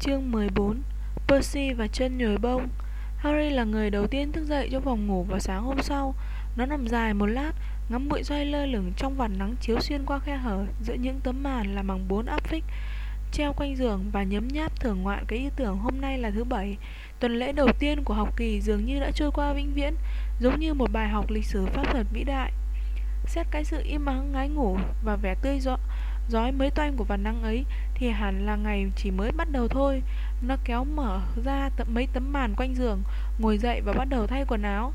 Chương 14 Percy và chân nhồi bông. Harry là người đầu tiên thức dậy trong phòng ngủ vào sáng hôm sau. Nó nằm dài một lát, Ngắm bụi xoay lơ lửng trong vạt nắng chiếu xuyên qua khe hở Giữa những tấm màn làm bằng bốn áp phích, Treo quanh giường và nhấm nháp thưởng ngoạn cái ý tưởng hôm nay là thứ bảy. Tuần lễ đầu tiên của học kỳ dường như đã trôi qua vĩnh viễn, Giống như một bài học lịch sử pháp thuật vĩ đại. Xét cái sự im ắng ngái ngủ và vẻ tươi gió Giói mới toanh của vạt năng ấy thì hẳn là ngày chỉ mới bắt đầu thôi. Nó kéo mở ra tận mấy tấm màn quanh giường, ngồi dậy và bắt đầu thay quần áo.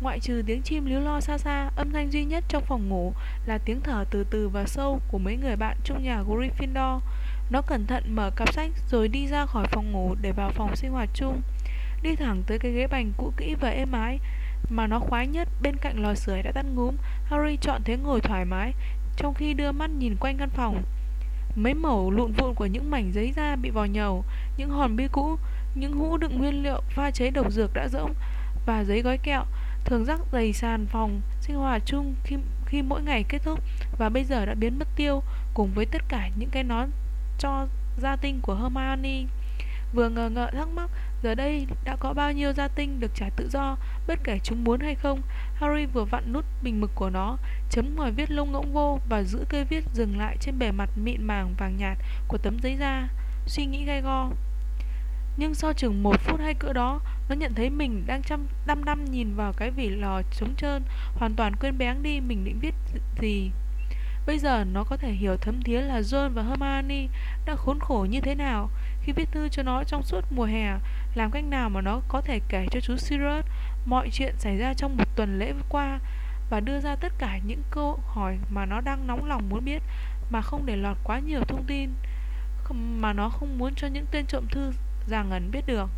Ngoại trừ tiếng chim líu lo xa xa, âm thanh duy nhất trong phòng ngủ là tiếng thở từ từ và sâu của mấy người bạn trong nhà Gryffindor. Nó cẩn thận mở cặp sách rồi đi ra khỏi phòng ngủ để vào phòng sinh hoạt chung. Đi thẳng tới cái ghế bành cũ kỹ và êm ái mà nó khoái nhất bên cạnh lò sưởi đã tắt ngúm. Harry chọn thế ngồi thoải mái, trong khi đưa mắt nhìn quanh căn phòng. Mấy mẩu lụn vụn của những mảnh giấy da bị vò nhầu, những hòn bi cũ, những hũ đựng nguyên liệu pha chế độc dược đã rỗng và giấy gói kẹo thường rắc đầy sàn phòng sinh hoạt chung khi khi mỗi ngày kết thúc và bây giờ đã biến mất tiêu cùng với tất cả những cái nón cho gia tinh của Hermione. Vừa ngờ ngợ thắc mắc giờ đây đã có bao nhiêu gia tinh được trả tự do bất kể chúng muốn hay không. Harry vừa vặn nút bình mực của nó, chấm ngòi viết lông ngỗng vô và giữ cây viết dừng lại trên bề mặt mịn màng vàng nhạt của tấm giấy da. Suy nghĩ gay go. Nhưng sau chừng một phút hay cỡ đó, nó nhận thấy mình đang chăm đăm đăm nhìn vào cái vỉ lò trống trơn, hoàn toàn quên béng đi mình định viết gì. Bây giờ nó có thể hiểu thấm thía là John và Hermione đã khốn khổ như thế nào khi viết thư cho nó trong suốt mùa hè, làm cách nào mà nó có thể kể cho chú Sirius mọi chuyện xảy ra trong một tuần lễ qua và đưa ra tất cả những câu hỏi mà nó đang nóng lòng muốn biết mà không để lọt quá nhiều thông tin mà nó không muốn cho những tên trộm thư già ngẩn biết được.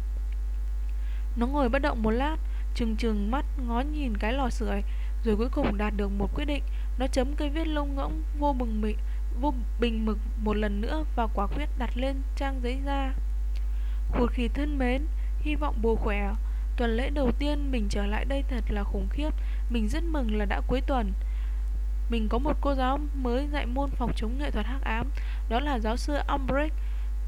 Nó ngồi bất động một lát, chừng chừng mắt ngó nhìn cái lò sưởi, rồi cuối cùng đạt được một quyết định. Nó chấm cây viết lông ngỗng vô bừng mịn vô bình mực một lần nữa và quả quyết đặt lên trang giấy ra. Khụt khỉ thân mến, hy vọng bồ khỏe. Tuần lễ đầu tiên mình trở lại đây thật là khủng khiếp. Mình rất mừng là đã cuối tuần. Mình có một cô giáo mới dạy môn phòng chống nghệ thuật hắc ám, đó là giáo sư Umbridge.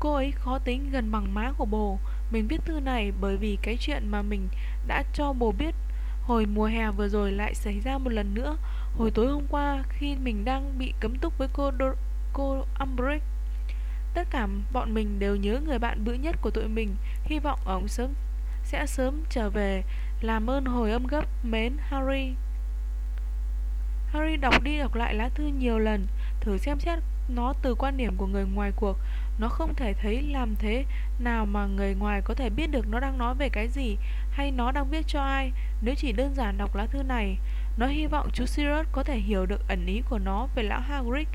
Cô ấy khó tính gần bằng má của bồ. Mình viết thư này bởi vì cái chuyện mà mình đã cho bồ biết hồi mùa hè vừa rồi lại xảy ra một lần nữa. Hồi tối hôm qua khi mình đang bị cấm túc với cô Do cô Umbridge. Tất cả bọn mình đều nhớ người bạn bữa nhất của tụi mình, hy vọng ông sớm sẽ sớm trở về. Làm ơn hồi âm gấp, mến Harry. Harry đọc đi đọc lại lá thư nhiều lần, thử xem xét nó từ quan điểm của người ngoài cuộc. Nó không thể thấy làm thế nào mà người ngoài có thể biết được nó đang nói về cái gì hay nó đang viết cho ai nếu chỉ đơn giản đọc lá thư này. Nó hy vọng chú Sirius có thể hiểu được ẩn ý của nó về lão Hagrid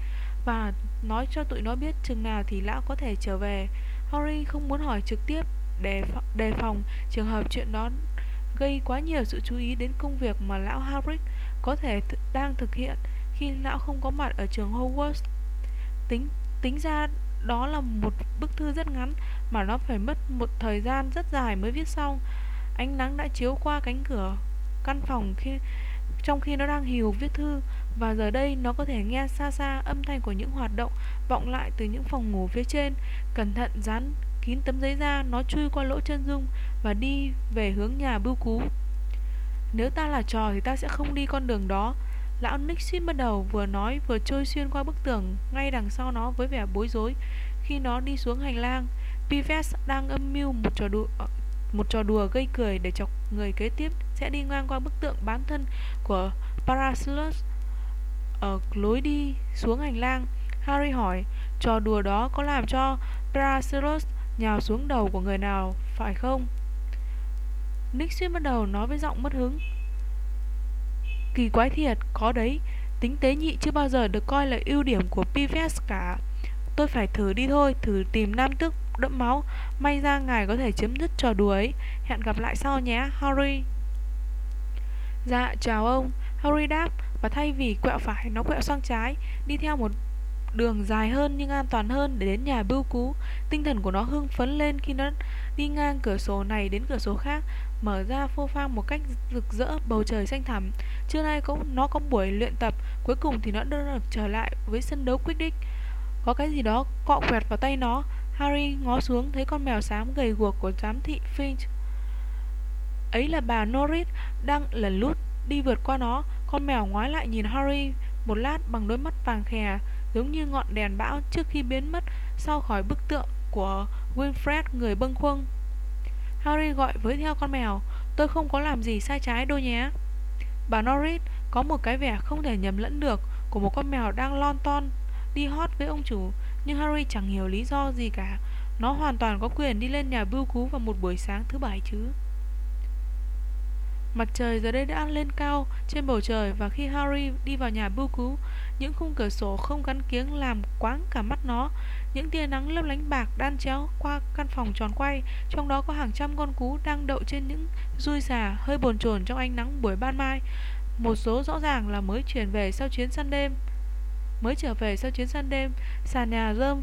và nói cho tụi nó biết chừng nào thì lão có thể trở về. Harry không muốn hỏi trực tiếp để đề phòng trường hợp chuyện đó gây quá nhiều sự chú ý đến công việc mà lão Hagrid có thể th, đang thực hiện khi lão không có mặt ở trường Hogwarts. Tính tính ra đó là một bức thư rất ngắn mà nó phải mất một thời gian rất dài mới viết xong. Ánh nắng đã chiếu qua cánh cửa căn phòng khi trong khi nó đang hiểu viết thư và giờ đây nó có thể nghe xa xa âm thanh của những hoạt động vọng lại từ những phòng ngủ phía trên. Cẩn thận dán kín tấm giấy ra, nó chui qua lỗ chân dung và đi về hướng nhà bưu cú. Nếu ta là trò thì ta sẽ không đi con đường đó. Lão Nick suýt bắt đầu vừa nói vừa trôi xuyên qua bức tường ngay đằng sau nó với vẻ bối rối khi nó đi xuống hành lang. Pives đang âm mưu một trò đùa một trò đùa gây cười để chọc người kế tiếp sẽ đi ngang qua bức tượng bán thân của Paracelsus ở lối đi xuống hành lang. Harry hỏi, trò đùa đó có làm cho Paracelsus nhào xuống đầu của người nào, phải không? Nick suýt bắt đầu nói với giọng mất hứng. Kỳ quái thiệt, có đấy, tính tế nhị chưa bao giờ được coi là ưu điểm của Pives cả. Tôi phải thử đi thôi, thử tìm nam tước đẫm máu. May ra ngài có thể chấm dứt trò đùa ấy. Hẹn gặp lại sau nhé, Harry. Dạ, chào ông. Harry đáp và thay vì quẹo phải, nó quẹo sang trái, đi theo một đường dài hơn nhưng an toàn hơn để đến nhà bưu cú. Tinh thần của nó hưng phấn lên khi nó đi ngang cửa sổ này đến cửa sổ khác, mở ra phô phang một cách rực rỡ bầu trời xanh thẳm. Trưa nay cũng nó có buổi luyện tập, cuối cùng thì nó đã được trở lại với sân đấu Quidditch. Có cái gì đó cọ quẹt vào tay nó, Harry ngó xuống thấy con mèo xám gầy guộc của giám thị Finch. Ấy là bà Norris đang lần lút đi vượt qua nó. Con mèo ngoái lại nhìn Harry một lát bằng đôi mắt vàng khè, giống như ngọn đèn bão trước khi biến mất sau khỏi bức tượng của Winfred người bâng khuâng. Harry gọi với theo con mèo, tôi không có làm gì sai trái đâu nhé. Bà Norris có một cái vẻ không thể nhầm lẫn được của một con mèo đang lon ton đi hót với ông chủ, nhưng Harry chẳng hiểu lý do gì cả. Nó hoàn toàn có quyền đi lên nhà bưu cú vào một buổi sáng thứ bảy chứ. Mặt trời giờ đây đã lên cao trên bầu trời và khi Harry đi vào nhà bưu cú, những khung cửa sổ không gắn kiếng làm quáng cả mắt nó. Những tia nắng lấp lánh bạc đan chéo qua căn phòng tròn quay, trong đó có hàng trăm con cú đang đậu trên những dui xà hơi bồn chồn trong ánh nắng buổi ban mai. Một số rõ ràng là mới chuyển về sau chuyến săn đêm. Mới trở về sau chuyến săn đêm, sàn nhà rơm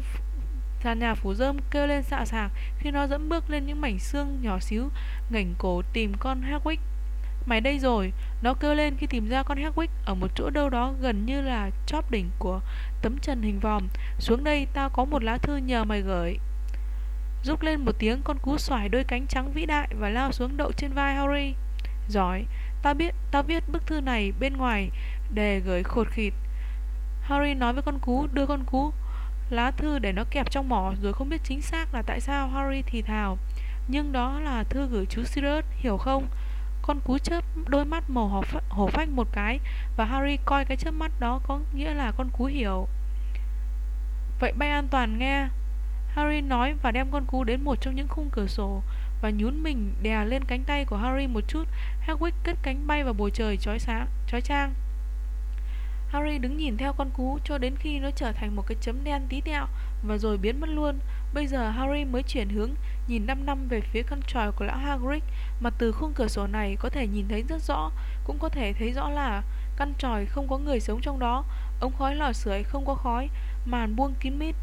sàn nhà phủ rơm kêu lên xạ xạc khi nó dẫm bước lên những mảnh xương nhỏ xíu, ngẩng cổ tìm con Hagrid Mày đây rồi Nó kêu lên khi tìm ra con Hedwig Ở một chỗ đâu đó gần như là chóp đỉnh của tấm trần hình vòm. Xuống đây tao có một lá thư nhờ mày gửi. Rúc lên một tiếng con cú xoài đôi cánh trắng vĩ đại Và lao xuống đậu trên vai Harry. Giỏi Tao biết tao viết bức thư này bên ngoài Để gửi khột khịt. Harry nói với con cú Đưa con cú lá thư để nó kẹp trong mỏ Rồi không biết chính xác là tại sao Harry thì thào. Nhưng đó là thư gửi chú Sirius Hiểu không? Con cú chớp đôi mắt màu hổ, ph hổ phách một cái Và Harry coi cái chớp mắt đó có nghĩa là con cú hiểu. Vậy bay an toàn nghe. Harry nói và đem con cú đến một trong những khung cửa sổ Và nhún mình đè lên cánh tay của Harry một chút. Hagrid cất cánh bay vào bầu trời chói sáng, chói chang. Harry đứng nhìn theo con cú cho đến khi nó trở thành một cái chấm đen tí tẹo và rồi biến mất luôn. Bây giờ Harry mới chuyển hướng nhìn năm năm về phía căn tròi của lão Hagrid mà từ khung cửa sổ này có thể nhìn thấy rất rõ, cũng có thể thấy rõ là căn tròi không có người sống trong đó, ống khói lò sưởi không có khói, màn buông kín mít.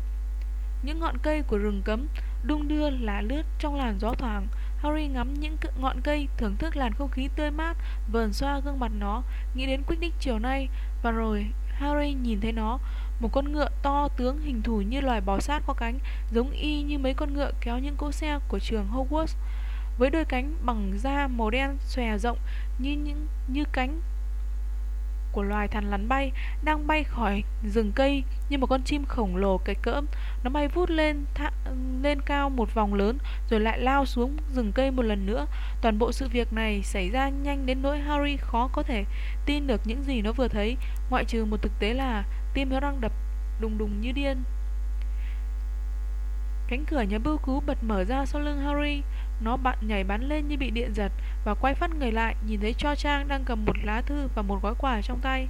Những ngọn cây của rừng cấm đung đưa lá lướt trong làn gió thoảng. Harry ngắm những ngọn cây, thưởng thức làn không khí tươi mát, vờn xoa gương mặt nó, nghĩ đến quyết định chiều nay, và rồi Harry nhìn thấy nó, một con ngựa to tướng hình thù như loài bò sát có cánh, giống y như mấy con ngựa kéo những cỗ xe của trường Hogwarts với đôi cánh bằng da màu đen xòe rộng như những như cánh của loài thằn lằn bay đang bay khỏi rừng cây như một con chim khổng lồ cái cỡm. Nó bay vút lên thạ, lên cao một vòng lớn rồi lại lao xuống rừng cây một lần nữa. Toàn bộ sự việc này xảy ra nhanh đến nỗi Harry khó có thể tin được những gì nó vừa thấy ngoại trừ một thực tế là tim nó đang đập đùng đùng như điên. Cánh cửa nhà bưu cứu bật mở ra sau lưng Harry nó bạn nhảy bắn lên như bị điện giật và quay phát người lại, nhìn thấy Cho Trang đang cầm một lá thư và một gói quà trong tay.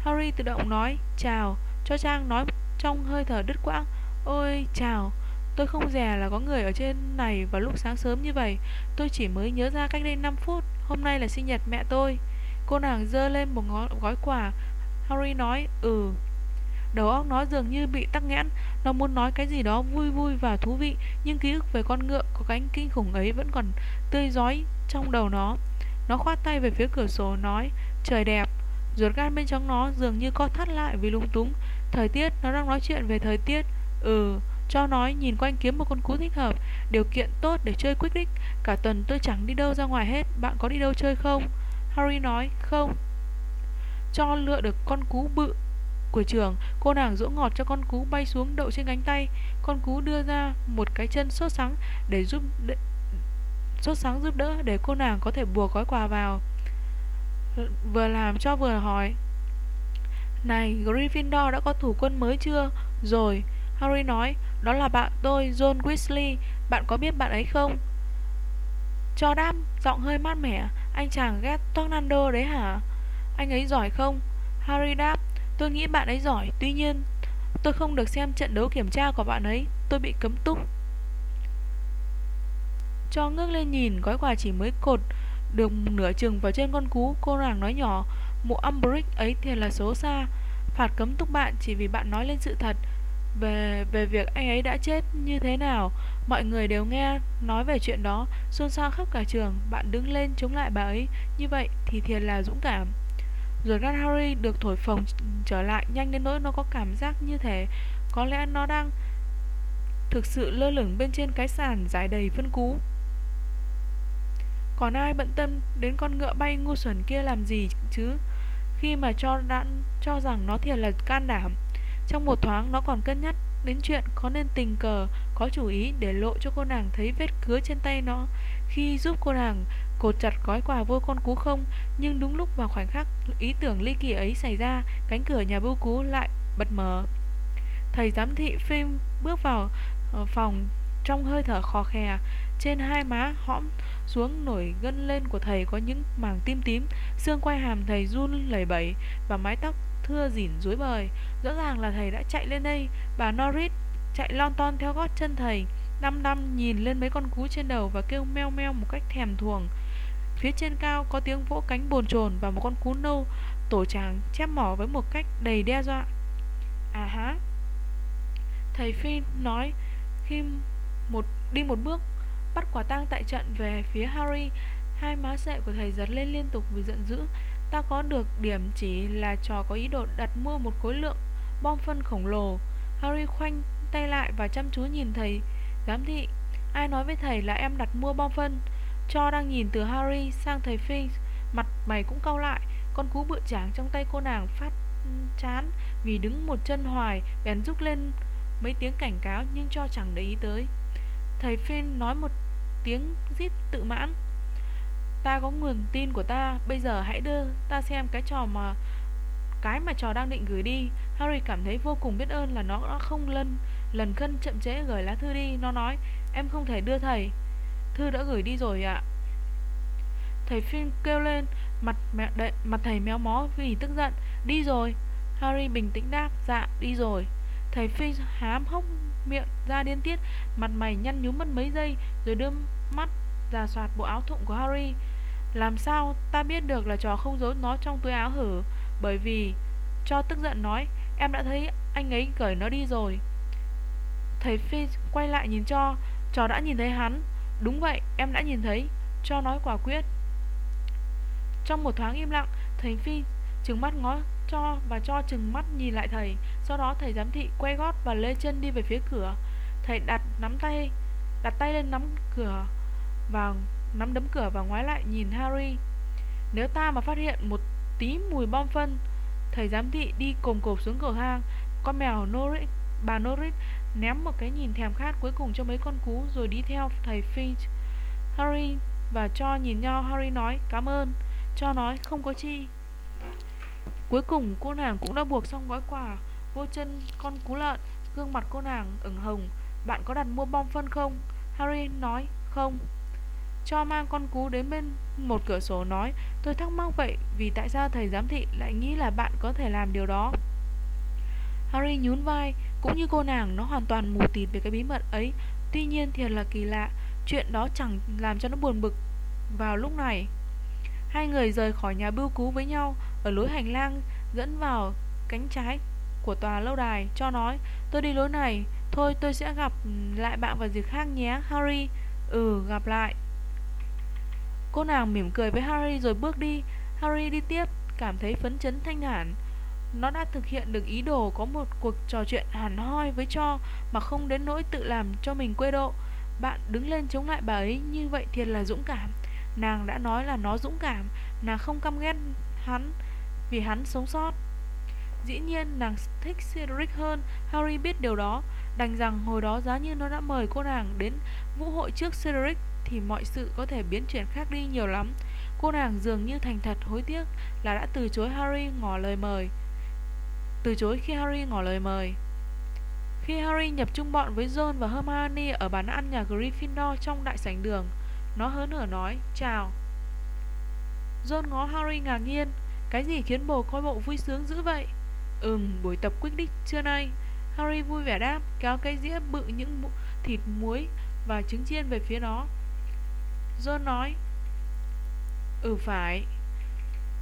Harry tự động nói, chào. Cho Trang nói trong hơi thở đứt quãng, ôi chào. Tôi không dè là có người ở trên này vào lúc sáng sớm như vậy. Tôi chỉ mới nhớ ra cách đây 5 phút. Hôm nay là sinh nhật mẹ tôi. Cô nàng dơ lên một gói quà. Harry nói, ừ, Đầu óc nó dường như bị tắc nghẽn. Nó muốn nói cái gì đó vui vui và thú vị Nhưng ký ức về con ngựa có cánh kinh khủng ấy vẫn còn tươi rói trong đầu nó. Nó khoát tay về phía cửa sổ nói Trời đẹp. Ruột gan bên trong nó dường như co thắt lại vì lung túng. Thời tiết, nó đang nói chuyện về thời tiết. Ừ, cho nói nhìn quanh kiếm một con cú thích hợp Điều kiện tốt để chơi Quidditch Cả tuần tôi chẳng đi đâu ra ngoài hết. Bạn có đi đâu chơi không? Harry nói Không. Cho lựa được con cú bự của trường Cô nàng dỗ ngọt cho con cú bay xuống đậu trên cánh tay Con cú đưa ra một cái chân sốt sắng để giúp để, sốt sắng giúp đỡ để cô nàng có thể buộc gói quà vào Vừa làm cho vừa hỏi Này Gryffindor đã có thủ quân mới chưa? Rồi Harry nói Đó là bạn tôi John Weasley Bạn có biết bạn ấy không? Cho đáp Giọng hơi mát mẻ Anh chàng ghét Tornado đấy hả? Anh ấy giỏi không? Harry đáp Tôi nghĩ bạn ấy giỏi, tuy nhiên tôi không được xem trận đấu kiểm tra của bạn ấy, tôi bị cấm túc. Cho ngước lên nhìn, gói quà chỉ mới cột được nửa chừng vào trên con cú, cô nàng nói nhỏ, mụ Umbrick ấy thì là số xa, phạt cấm túc bạn chỉ vì bạn nói lên sự thật về về việc anh ấy đã chết như thế nào. Mọi người đều nghe nói về chuyện đó, xôn xao khắp cả trường, bạn đứng lên chống lại bà ấy, như vậy thì thiệt là dũng cảm. Rồi gan Harry được thổi phồng trở lại nhanh đến nỗi nó có cảm giác như thế, có lẽ nó đang thực sự lơ lửng bên trên cái sàn dài đầy phân cú. Còn ai bận tâm đến con ngựa bay ngu xuẩn kia làm gì chứ? Khi mà cho đã cho rằng nó thiệt là can đảm Trong một thoáng nó còn cân nhắc đến chuyện có nên tình cờ có chủ ý để lộ cho cô nàng thấy vết cứa trên tay nó. Khi giúp cô nàng cột chặt gói quà vô con cú không, nhưng đúng lúc vào khoảnh khắc, ý tưởng ly kỳ ấy xảy ra, cánh cửa nhà bưu cú lại bật mở thầy giám thị phim bước vào ờ, phòng, trong hơi thở khò khè, trên hai má hõm xuống nổi gân lên của thầy có những mảng tim tím, xương quai hàm thầy run lẩy bẩy và mái tóc thưa dỉn rối bời. Rõ ràng là thầy đã chạy lên đây, bà norris chạy lon ton theo gót chân thầy, năm năm nhìn lên mấy con cú trên đầu và kêu meo meo một cách thèm thuồng phía trên cao có tiếng vỗ cánh bồn chồn và một con cú nâu, tổ chàng chép mỏ với một cách đầy đe dọa. À há. Thầy phi nói khi một, đi một bước, bắt quả tang tại trận về phía harry, hai má sệ của thầy giật lên liên tục vì giận dữ. Ta có được điểm chỉ là trò có ý đồ đặt mua một khối lượng bom phân khổng lồ. Harry khoanh tay lại và chăm chú nhìn thầy. Giám thị, ai nói với thầy là em đặt mua bom phân? Cho đang nhìn từ harry sang thầy finch mặt mày cũng cau lại. Con cú bự tráng trong tay cô nàng phát chán vì đứng một chân hoài, bèn rúc lên mấy tiếng cảnh cáo nhưng cho chẳng để ý tới. Thầy Finn nói một tiếng rít tự mãn. Ta có nguồn tin của ta, bây giờ hãy đưa ta xem cái trò mà, cái mà trò đang định gửi đi. Harry cảm thấy vô cùng biết ơn là nó đã không lần lần khân chậm trễ gửi lá thư đi. Nó nói, em không thể đưa thầy thư đã gửi đi rồi ạ. Thầy Finn kêu lên mặt mẹ đậy, mặt thầy méo mó vì tức giận đi rồi. Harry bình tĩnh đáp dạ đi rồi. Thầy Finn hám hốc miệng ra điên tiết mặt mày nhăn nhúm mất mấy giây rồi đưa mắt ra soạt bộ áo thụng của harry. Làm sao ta biết được là trò không giấu nó trong túi áo hử? Bởi vì cho tức giận nói em đã thấy anh ấy cởi nó đi rồi. Thầy phi quay lại nhìn cho trò đã nhìn thấy hắn đúng vậy, em đã nhìn thấy. Cho nói quả quyết. Trong một thoáng im lặng, thầy phi trừng mắt ngó cho và cho chừng mắt nhìn lại thầy. Sau đó thầy giám thị quay gót và lê chân đi về phía cửa. Thầy đặt nắm tay, đặt tay lên nắm cửa và nắm đấm cửa và ngoái lại nhìn harry. Nếu ta mà phát hiện một tí mùi bom phân, thầy giám thị đi cồm cộp xuống cầu thang con mèo norris bà norris ném một cái nhìn thèm khát cuối cùng cho mấy con cú rồi đi theo thầy finch. Harry và cho nhìn nhau, harry nói, cảm ơn. Cho nói, không có chi. Cuối cùng, cô nàng cũng đã buộc xong gói quà. Vô chân, con cú lợn, Gương mặt cô nàng ửng hồng. Bạn có đặt mua bom phân không? Harry nói, không. Cho mang con cú đến bên một cửa sổ nói, Tôi thắc mắc vậy Vì tại sao thầy giám thị lại nghĩ là bạn có thể làm điều đó? Harry nhún vai, Cũng như cô nàng, nó hoàn toàn mù tịt về cái bí mật ấy. Tuy nhiên thiệt là kỳ lạ, Chuyện đó chẳng làm cho nó buồn bực. Vào lúc này, Hai người rời khỏi nhà bưu cú với nhau ở lối hành lang, dẫn vào cánh trái của tòa lâu đài, cho nói, tôi đi lối này, thôi tôi sẽ gặp lại bạn vào dịp khác nhé, harry. Ừ gặp lại. Cô nàng mỉm cười với harry rồi bước đi. Harry đi tiếp, cảm thấy phấn chấn thanh thản nó đã thực hiện được ý đồ có một cuộc trò chuyện hẳn hoi với cho mà không đến nỗi tự làm cho mình quê độ bạn đứng lên chống lại bà ấy như vậy thiệt là dũng cảm nàng đã nói là nó dũng cảm nàng không căm ghét hắn vì hắn sống sót. Dĩ nhiên nàng thích Cedric hơn, Harry biết điều đó, đành rằng hồi đó giá như nó đã mời cô nàng đến vũ hội trước Cedric thì mọi sự có thể biến chuyển khác đi nhiều lắm. Cô nàng dường như thành thật hối tiếc là đã từ chối Harry ngỏ lời mời. Từ chối khi Harry ngỏ lời mời. Khi Harry nhập chung bọn với John và Hermione ở bàn ăn nhà Gryffindor trong đại sảnh đường, nó hớn hở nói, chào. John ngó Harry ngạc nhiên, cái gì khiến bồ coi bộ vui sướng dữ vậy? Ừm, buổi tập Quidditch trưa nay Harry vui vẻ đáp Kéo cái dĩa bự những thịt muối Và trứng chiên về phía nó John nói Ừ phải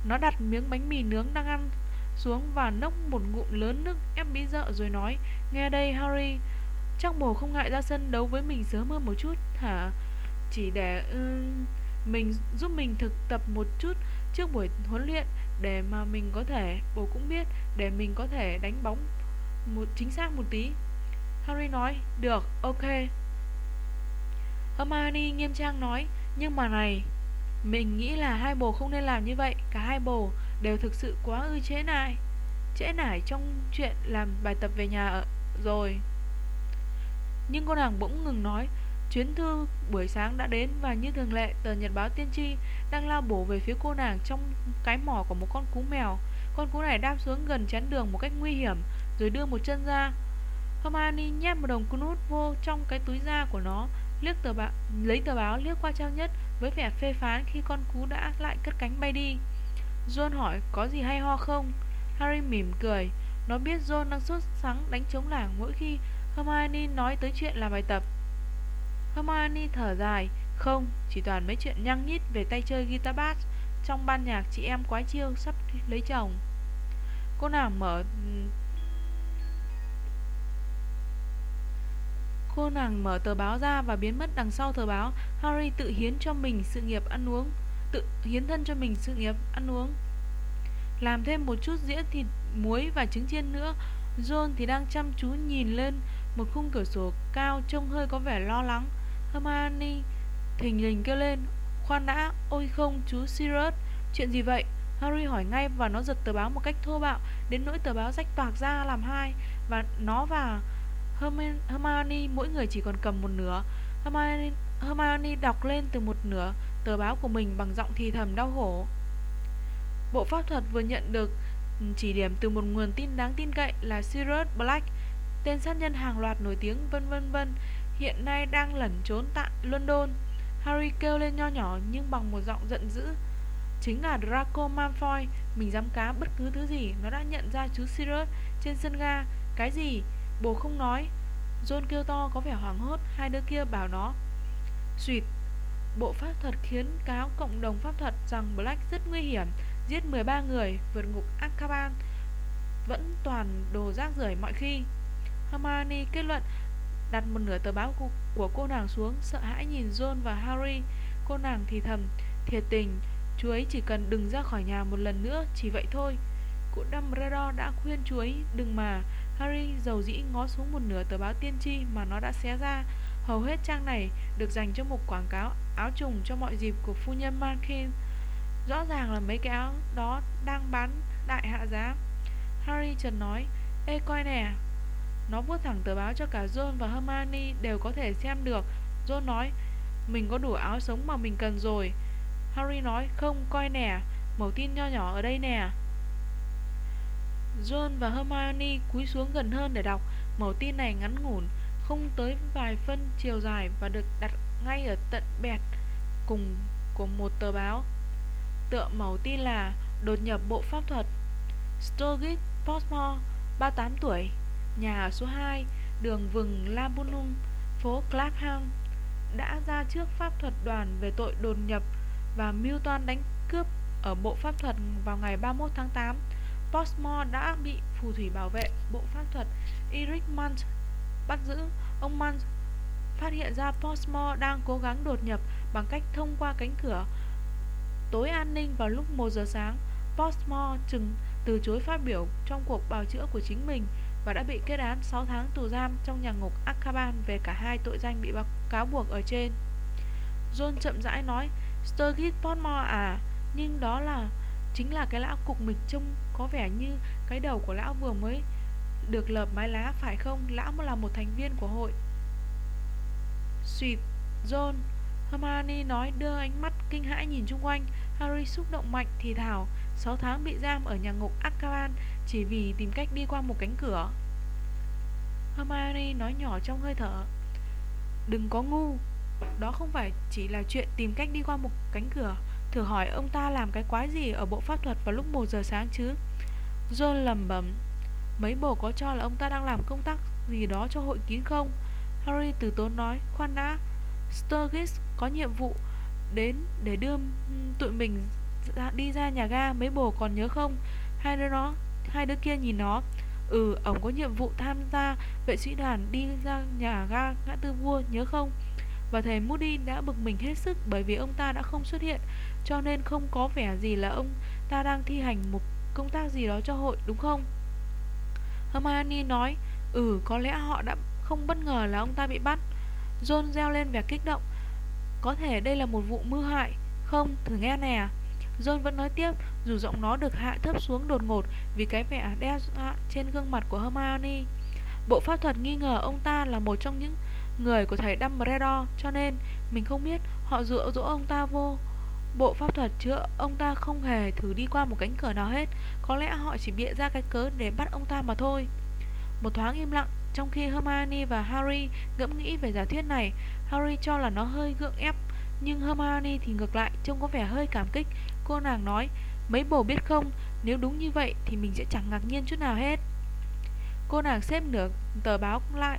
Nó đặt miếng bánh mì nướng đang ăn xuống Và nốc một ngụm lớn nước ép bí dợ rồi nói Nghe đây Harry Chắc bồ không ngại ra sân đấu với mình sớm hơn một chút hả? Chỉ để uh, mình giúp mình thực tập một chút trước buổi huấn luyện để mà mình có thể bố cũng biết để mình có thể đánh bóng một chính xác một tí Harry nói, được, ok. Hermione nghiêm trang nói, nhưng mà này, mình nghĩ là hai bồ không nên làm như vậy, cả hai bồ đều thực sự quá ư trễ nải. Trễ nải trong chuyện làm bài tập về nhà ở rồi. Nhưng cô nàng bỗng ngừng nói, chuyến thư buổi sáng đã đến và như thường lệ, tờ nhật báo tiên tri đang lao bổ về phía cô nàng trong cái mỏ của một con cú mèo. Con cú này đáp xuống gần chắn đường một cách nguy hiểm, rồi đưa một chân ra. Hermione nhét một đồng nút vô trong cái túi da của nó, liếc tờ báo, lấy tờ báo liếc qua trang nhất với vẻ phê phán khi con cú đã lại cất cánh bay đi. John hỏi có gì hay ho không? Harry mỉm cười. Nó biết John đang sốt sắng đánh trống lảng mỗi khi Hermione nói tới chuyện làm bài tập. Hermione thở dài. Không, chỉ toàn mấy chuyện nhăng nhít về tay chơi guitar bass trong ban nhạc chị em quái chiêu sắp lấy chồng. Cô nàng mở Cô nàng mở tờ báo ra và biến mất đằng sau tờ báo. Harry tự hiến cho mình sự nghiệp ăn uống, tự hiến thân cho mình sự nghiệp ăn uống. Làm thêm một chút dĩa thịt muối và trứng chiên nữa. John thì đang chăm chú nhìn lên một khung cửa sổ cao trông hơi có vẻ lo lắng. Hermione thình lình kêu lên, khoan đã, ôi không, chú Sirius, chuyện gì vậy? Harry hỏi ngay và nó giật tờ báo một cách thô bạo đến nỗi tờ báo rách toạc ra làm hai và nó và Hermione mỗi người chỉ còn cầm một nửa. Hermione, Hermione đọc lên từ một nửa tờ báo của mình bằng giọng thì thầm đau khổ. Bộ pháp thuật vừa nhận được ừ, chỉ điểm từ một nguồn tin đáng tin cậy là Sirius Black, tên sát nhân hàng loạt nổi tiếng vân vân vân, hiện nay đang lẩn trốn tại London. Harry kêu lên nho nhỏ nhưng bằng một giọng giận dữ. Chính là Draco Malfoy, mình dám cá bất cứ thứ gì, nó đã nhận ra chú Sirius trên sân ga. Cái gì? Bố không nói John kêu to có vẻ hoảng hốt Hai đứa kia bảo nó Xuyệt, Bộ pháp thuật khiến cáo cộng đồng pháp thuật rằng Black rất nguy hiểm Giết 13 người vượt ngục akaban Vẫn toàn đồ rác rưởi mọi khi. Hermione kết luận Đặt một nửa tờ báo của, của cô nàng xuống Sợ hãi nhìn John và Harry. Cô nàng thì thầm Thiệt tình Chú ấy chỉ cần đừng ra khỏi nhà một lần nữa Chỉ vậy thôi. Cụ Dumbledore đã khuyên chú ấy đừng mà. Harry dầu dĩ ngó xuống một nửa tờ báo tiên tri mà nó đã xé ra. Hầu hết trang này được dành cho mục quảng cáo áo trùng cho mọi dịp của phu nhân Markin. Rõ ràng là mấy cái áo đó đang bán đại hạ giá. Harry chợt nói, Ê coi nè. Nó vuốt thẳng tờ báo cho cả John và Hermione đều có thể xem được. John nói, mình có đủ áo sống mà mình cần rồi. Harry nói, không, coi nè, mẫu tin nho nhỏ ở đây nè. John và Hermione cúi xuống gần hơn để đọc. Mẫu tin này ngắn ngủn, không tới vài phân chiều dài và được đặt ngay ở tận bẹt cùng của một tờ báo. Tựa màu tin là đột nhập bộ pháp thuật. Sturgis Postmore, 38 tuổi, nhà ở số 2, đường vừng Labunum, phố Clapham, đã ra trước pháp thuật đoàn về tội đột nhập và mưu toan đánh cướp ở bộ pháp thuật vào ngày 31 tháng 8 Postmore đã bị phù thủy bảo vệ bộ pháp thuật Eric Munt bắt giữ. Ông Munt phát hiện ra Postmore đang cố gắng đột nhập bằng cách thông qua cánh cửa tối an ninh vào lúc 1 giờ sáng. Postmore chừng từ chối phát biểu trong cuộc bào chữa của chính mình và đã bị kết án 6 tháng tù giam trong nhà ngục Akaban về cả hai tội danh bị cáo buộc ở trên. John chậm rãi nói, Sturgis Postmore à, nhưng đó là chính là cái lão cục mịch trông có vẻ như cái đầu của lão vừa mới được lợp mái lá phải không? Lão là một thành viên của hội. Xuyệt, John Hermione nói đưa ánh mắt kinh hãi nhìn chung quanh. Harry xúc động mạnh thì thảo. 6 tháng bị giam ở nhà ngục Azkaban Chỉ vì tìm cách đi qua một cánh cửa. Hermione nói nhỏ trong hơi thở Đừng có ngu. Đó không phải chỉ là chuyện tìm cách đi qua một cánh cửa. Thử hỏi ông ta làm cái quái gì ở bộ pháp thuật vào lúc 1 giờ sáng chứ? John lầm bẩm Mấy bồ có cho là ông ta đang làm công tác gì đó cho hội kín không? Harry từ tốn nói Khoan đã. Sturgis có nhiệm vụ đến để đưa tụi mình ra, đi ra nhà ga mấy bồ còn nhớ không? Hai đứa nó hai đứa kia nhìn nó. Ừ ông có nhiệm vụ tham gia vệ sĩ đoàn đi ra nhà ga ngã tư vua nhớ không? Và thầy Moody đã bực mình hết sức bởi vì ông ta đã không xuất hiện cho nên không có vẻ gì là ông ta đang thi hành một công tác gì đó cho hội đúng không? Hermione nói, ừ có lẽ họ đã không bất ngờ là ông ta bị bắt. John reo lên vẻ kích động. Có thể đây là một vụ mưu hại. Không, thử nghe nè. John vẫn nói tiếp, dù giọng nó được hạ thấp xuống đột ngột vì cái vẻ đe dọa trên gương mặt của Hermione. Bộ pháp thuật nghi ngờ ông ta là một trong những người của thầy Dumbledore, cho nên mình không biết họ dựa dỗ ông ta vô bộ pháp thuật chữa ông ta không hề thử đi qua một cánh cửa nào hết. Có lẽ họ chỉ bịa ra cái cớ để bắt ông ta mà thôi. Một thoáng im lặng, trong khi Hermione và Harry ngẫm nghĩ về giả thuyết này, Harry cho là nó hơi gượng ép, nhưng Hermione thì ngược lại, trông có vẻ hơi cảm kích. Cô nàng nói, mấy bồ biết không, nếu đúng như vậy thì mình sẽ chẳng ngạc nhiên chút nào hết. Cô nàng xếp nửa tờ báo lại,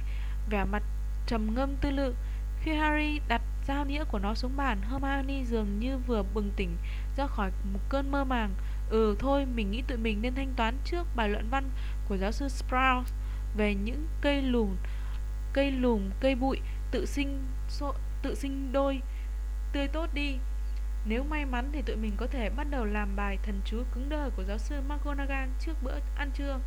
vẻ mặt trầm ngâm tư lự. Khi Harry đặt Giao nĩa của nó xuống bàn Hermione dường như vừa bừng tỉnh ra khỏi một cơn mơ màng. Ừ thôi mình nghĩ tụi mình nên thanh toán trước bài luận văn của giáo sư Sprout Về những cây lùn Cây lùm, cây bụi Tự sinh tự sinh đôi Tươi tốt đi. Nếu may mắn thì tụi mình có thể bắt đầu làm bài thần chú cứng đờ của giáo sư McGonagall trước bữa ăn trưa.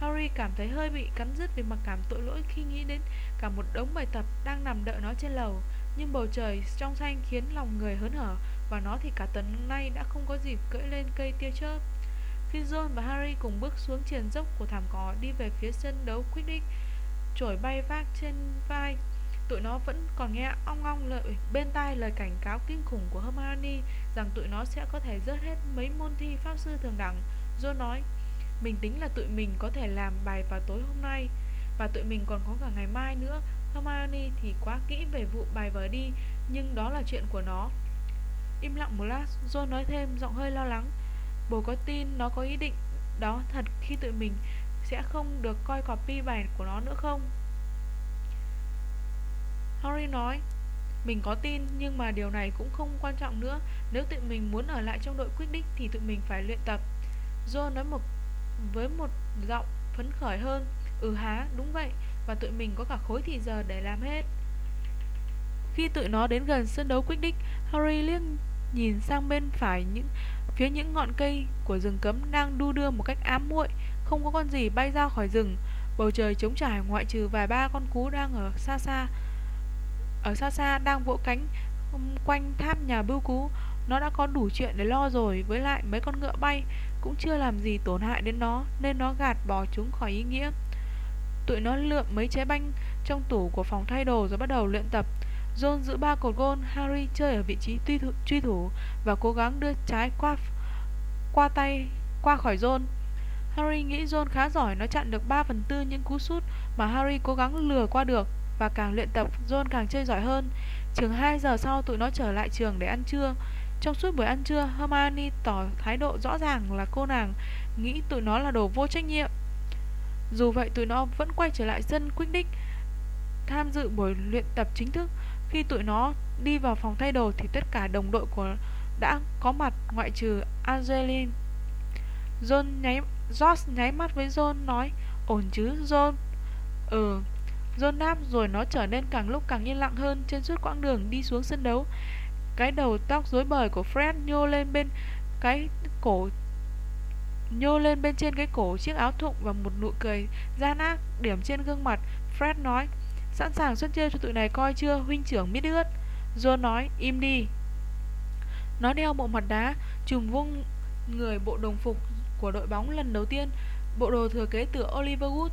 Harry cảm thấy hơi bị cắn rứt vì mặc cảm tội lỗi khi nghĩ đến cả một đống bài tập đang nằm đợi nó trên lầu nhưng bầu trời trong xanh khiến lòng người hớn hở, Và nó thì cả tuần nay đã không có dịp cưỡi lên cây tia chớp. Khi John và Harry cùng bước xuống triền dốc của thảm cỏ, Đi về phía sân đấu Quidditch Trổi bay vác trên vai. Tụi nó vẫn còn nghe ong ong lợi bên tai lời cảnh cáo kinh khủng của Hermione Rằng tụi nó sẽ có thể rớt hết mấy môn thi pháp sư thường đẳng. John nói, Mình tính là tụi mình có thể làm bài vào tối hôm nay, Và tụi mình còn có cả ngày mai nữa. Hermione thì quá kỹ về vụ bài vở đi Nhưng đó là chuyện của nó. Im lặng một lát John nói thêm giọng hơi lo lắng. Bố có tin nó có ý định đó thật khi tụi mình sẽ không được coi copy bài của nó nữa không? Harry nói Mình có tin nhưng mà điều này cũng không quan trọng nữa. Nếu tụi mình muốn ở lại trong đội quyết định thì tụi mình phải luyện tập. John nói một với một giọng phấn khởi hơn Ừ há, đúng vậy và tụi mình có cả khối thì giờ để làm hết. Khi tụi nó đến gần sân đấu Quidditch Harry liếc nhìn sang bên phải những, phía những ngọn cây của rừng cấm đang đu đưa một cách ám muội, Không có con gì bay ra khỏi rừng. Bầu trời trống trải ngoại trừ vài ba con cú đang ở xa xa, Ở xa xa đang vỗ cánh quanh tháp nhà bưu cú. Nó đã có đủ chuyện để lo rồi, Với lại mấy con ngựa bay cũng chưa làm gì tổn hại đến nó, Nên nó gạt bỏ chúng khỏi ý nghĩa. Tụi nó lượm mấy trái banh trong tủ của phòng thay đồ rồi bắt đầu luyện tập. John giữ ba cột gôn, Harry chơi ở vị trí truy thủ, truy thủ và cố gắng đưa trái qua qua tay qua khỏi John. Harry nghĩ John khá giỏi, nó chặn được 3 phần tư những cú sút mà Harry cố gắng lừa qua được và càng luyện tập John càng chơi giỏi hơn. Chừng 2 giờ sau tụi nó trở lại trường để ăn trưa. Trong suốt buổi ăn trưa, Hermione tỏ thái độ rõ ràng là cô nàng nghĩ tụi nó là đồ vô trách nhiệm dù vậy, tụi nó vẫn quay trở lại sân quyết định tham dự buổi luyện tập chính thức. Khi tụi nó đi vào phòng thay đồ thì tất cả đồng đội của đã có mặt, ngoại trừ Angeline. John nháy, josh nháy mắt với John, nói, Ổn chứ, John Ừ John đáp, rồi nó trở nên càng lúc càng yên lặng hơn trên suốt quãng đường đi xuống sân đấu Cái đầu tóc rối bời của Fred nhô lên bên cái cổ nhô lên bên trên cái cổ chiếc áo thụng và một nụ cười gian ác điểm trên gương mặt. Fred nói, sẵn sàng xuất chơi cho tụi này coi chưa, huynh trưởng biết ướt. John nói, im đi. Nó đeo bộ mặt đá, trùm vung người bộ đồng phục của đội bóng lần đầu tiên. Bộ đồ thừa kế từ Oliver Wood,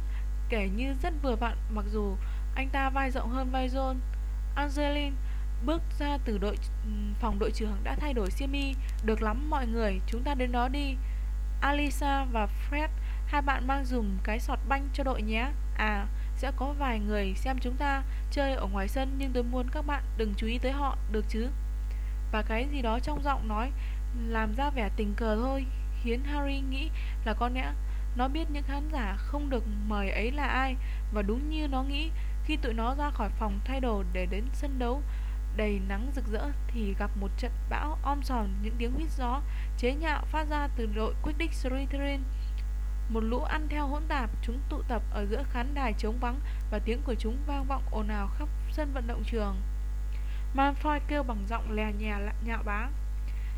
kể như rất vừa vặn mặc dù anh ta vai rộng hơn vai John. Angeline bước ra từ đội ừ, phòng đội trưởng đã thay đổi xiêm y. Được lắm mọi người, chúng ta đến đó đi. Alisa và Fred, Hai bạn mang dùm cái sọt banh cho đội nhé. À sẽ có vài người xem chúng ta chơi ở ngoài sân, Nhưng tôi muốn các bạn đừng chú ý tới họ, Được chứ? Và cái gì đó trong giọng nói Làm ra vẻ tình cờ thôi, Khiến Harry nghĩ là con nhẽ Nó biết những khán giả không được mời ấy là ai, Và đúng như nó nghĩ, Khi tụi nó ra khỏi phòng thay đồ để đến sân đấu đầy nắng rực rỡ thì gặp một trận bão om sòm những tiếng huýt gió chế nhạo phát ra từ đội Quidditch Slytherin. Một lũ ăn theo hỗn tạp, chúng tụ tập ở giữa khán đài trống vắng và tiếng của chúng vang vọng ồn ào khắp sân vận động trường. Malfoy kêu bằng giọng lè nhè nhạo bá.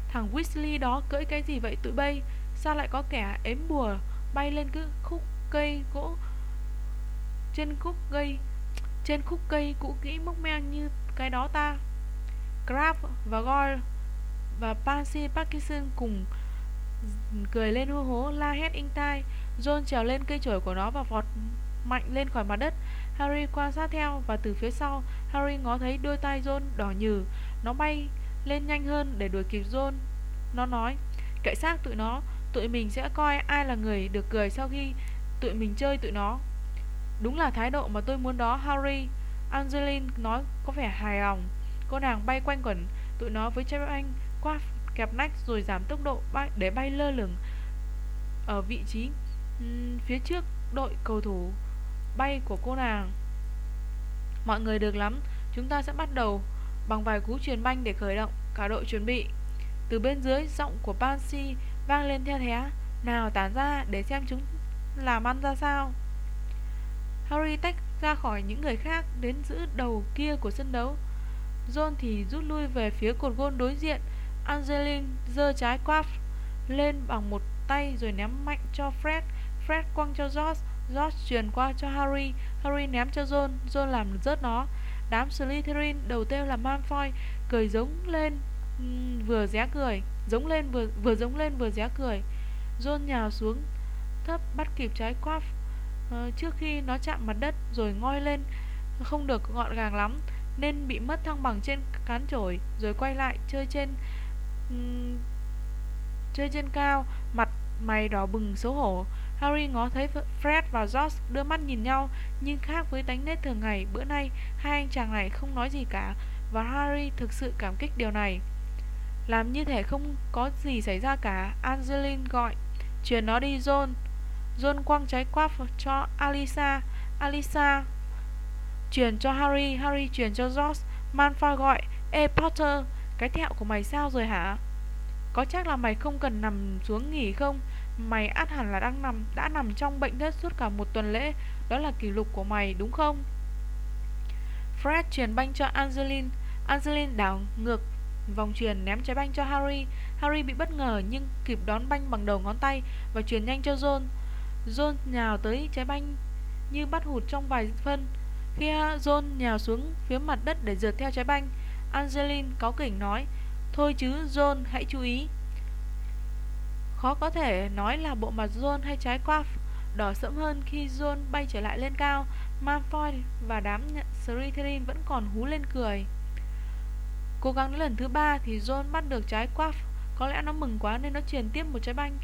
Thằng Weasley đó cưỡi cái gì vậy tụi bay? Sao lại có kẻ ếm bùa bay lên cứ khúc cây gỗ trên khúc cây trên khúc cây cũ kỹ mốc meo như cái đó ta. Crab và Goyle và Pansy Parkinson cùng cười lên hô hố, la hét inh tai John trèo lên cây chổi của nó và vọt mạnh lên khỏi mặt đất. Harry quan sát theo và từ phía sau, Harry ngó thấy đôi tay John đỏ nhừ. Nó bay lên nhanh hơn để đuổi kịp John Nó nói Kệ xác tụi nó, Tụi mình sẽ coi ai là người được cười sau khi tụi mình chơi tụi nó. Đúng là thái độ mà tôi muốn đó, Harry. Angeline nói có vẻ hài lòng Cô nàng bay quanh quẩn tụi nó với Cherry Anh qua kẹp nách rồi giảm tốc độ bay, để bay lơ lửng ở vị trí um, phía trước đội cầu thủ bay của cô nàng. Mọi người được lắm, chúng ta sẽ bắt đầu bằng vài cú truyền banh để khởi động, cả đội chuẩn bị. Từ bên dưới, giọng của Pansy vang lên theo thé. Nào tán ra để xem chúng làm ăn ra sao. Harry tách ra khỏi những người khác đến giữ đầu kia của sân đấu. John thì rút lui về phía cột gôn đối diện. Angeline giơ trái quaff lên bằng một tay rồi ném mạnh cho Fred. Fred quăng cho George. George truyền qua cho Harry. Harry ném cho John. John làm rớt nó. Đám Slytherin đầu tiên là Malfoy cười giống lên vừa ré cười, giống lên vừa vừa giống lên vừa ré cười. John nhào xuống thấp bắt kịp trái quaff Ờ, trước khi nó chạm mặt đất rồi ngoi lên không được gọn gàng lắm nên bị mất thăng bằng trên cán chổi rồi quay lại chơi trên um, chơi trên cao mặt mày đỏ bừng xấu hổ. Harry ngó thấy Fred và George đưa mắt nhìn nhau nhưng khác với đánh nét thường ngày bữa nay hai anh chàng này không nói gì cả và Harry thực sự cảm kích điều này. Làm như thể không có gì xảy ra cả Angeline gọi truyền nó đi John. John quăng trái quáp cho Alisa. Alisa truyền cho Harry. Harry truyền cho George. Malfoy gọi, Ê, Potter, Cái thẹo của mày sao rồi hả? Có chắc là mày không cần nằm xuống nghỉ không? Mày át hẳn là đang nằm, Đã nằm trong bệnh thất suốt cả một tuần lễ. Đó là kỷ lục của mày, đúng không? Fred truyền banh cho Angeline. Angeline đảo ngược vòng truyền ném trái banh cho Harry. Harry bị bất ngờ nhưng kịp đón banh bằng đầu ngón tay Và truyền nhanh cho John. John nhào tới trái banh như bắt hụt trong vài phân khi John nhào xuống phía mặt đất để rượt theo trái banh, Angeline có kỉnh nói, Thôi chứ John hãy chú ý. Khó có thể nói là bộ mặt John hay trái quaff đỏ sẫm hơn khi John bay trở lại lên cao. Malfoy và đám Slytherin vẫn còn hú lên cười. Cố gắng đến lần thứ ba thì John bắt được trái quaff. Có lẽ nó mừng quá nên nó truyền tiếp một trái banh.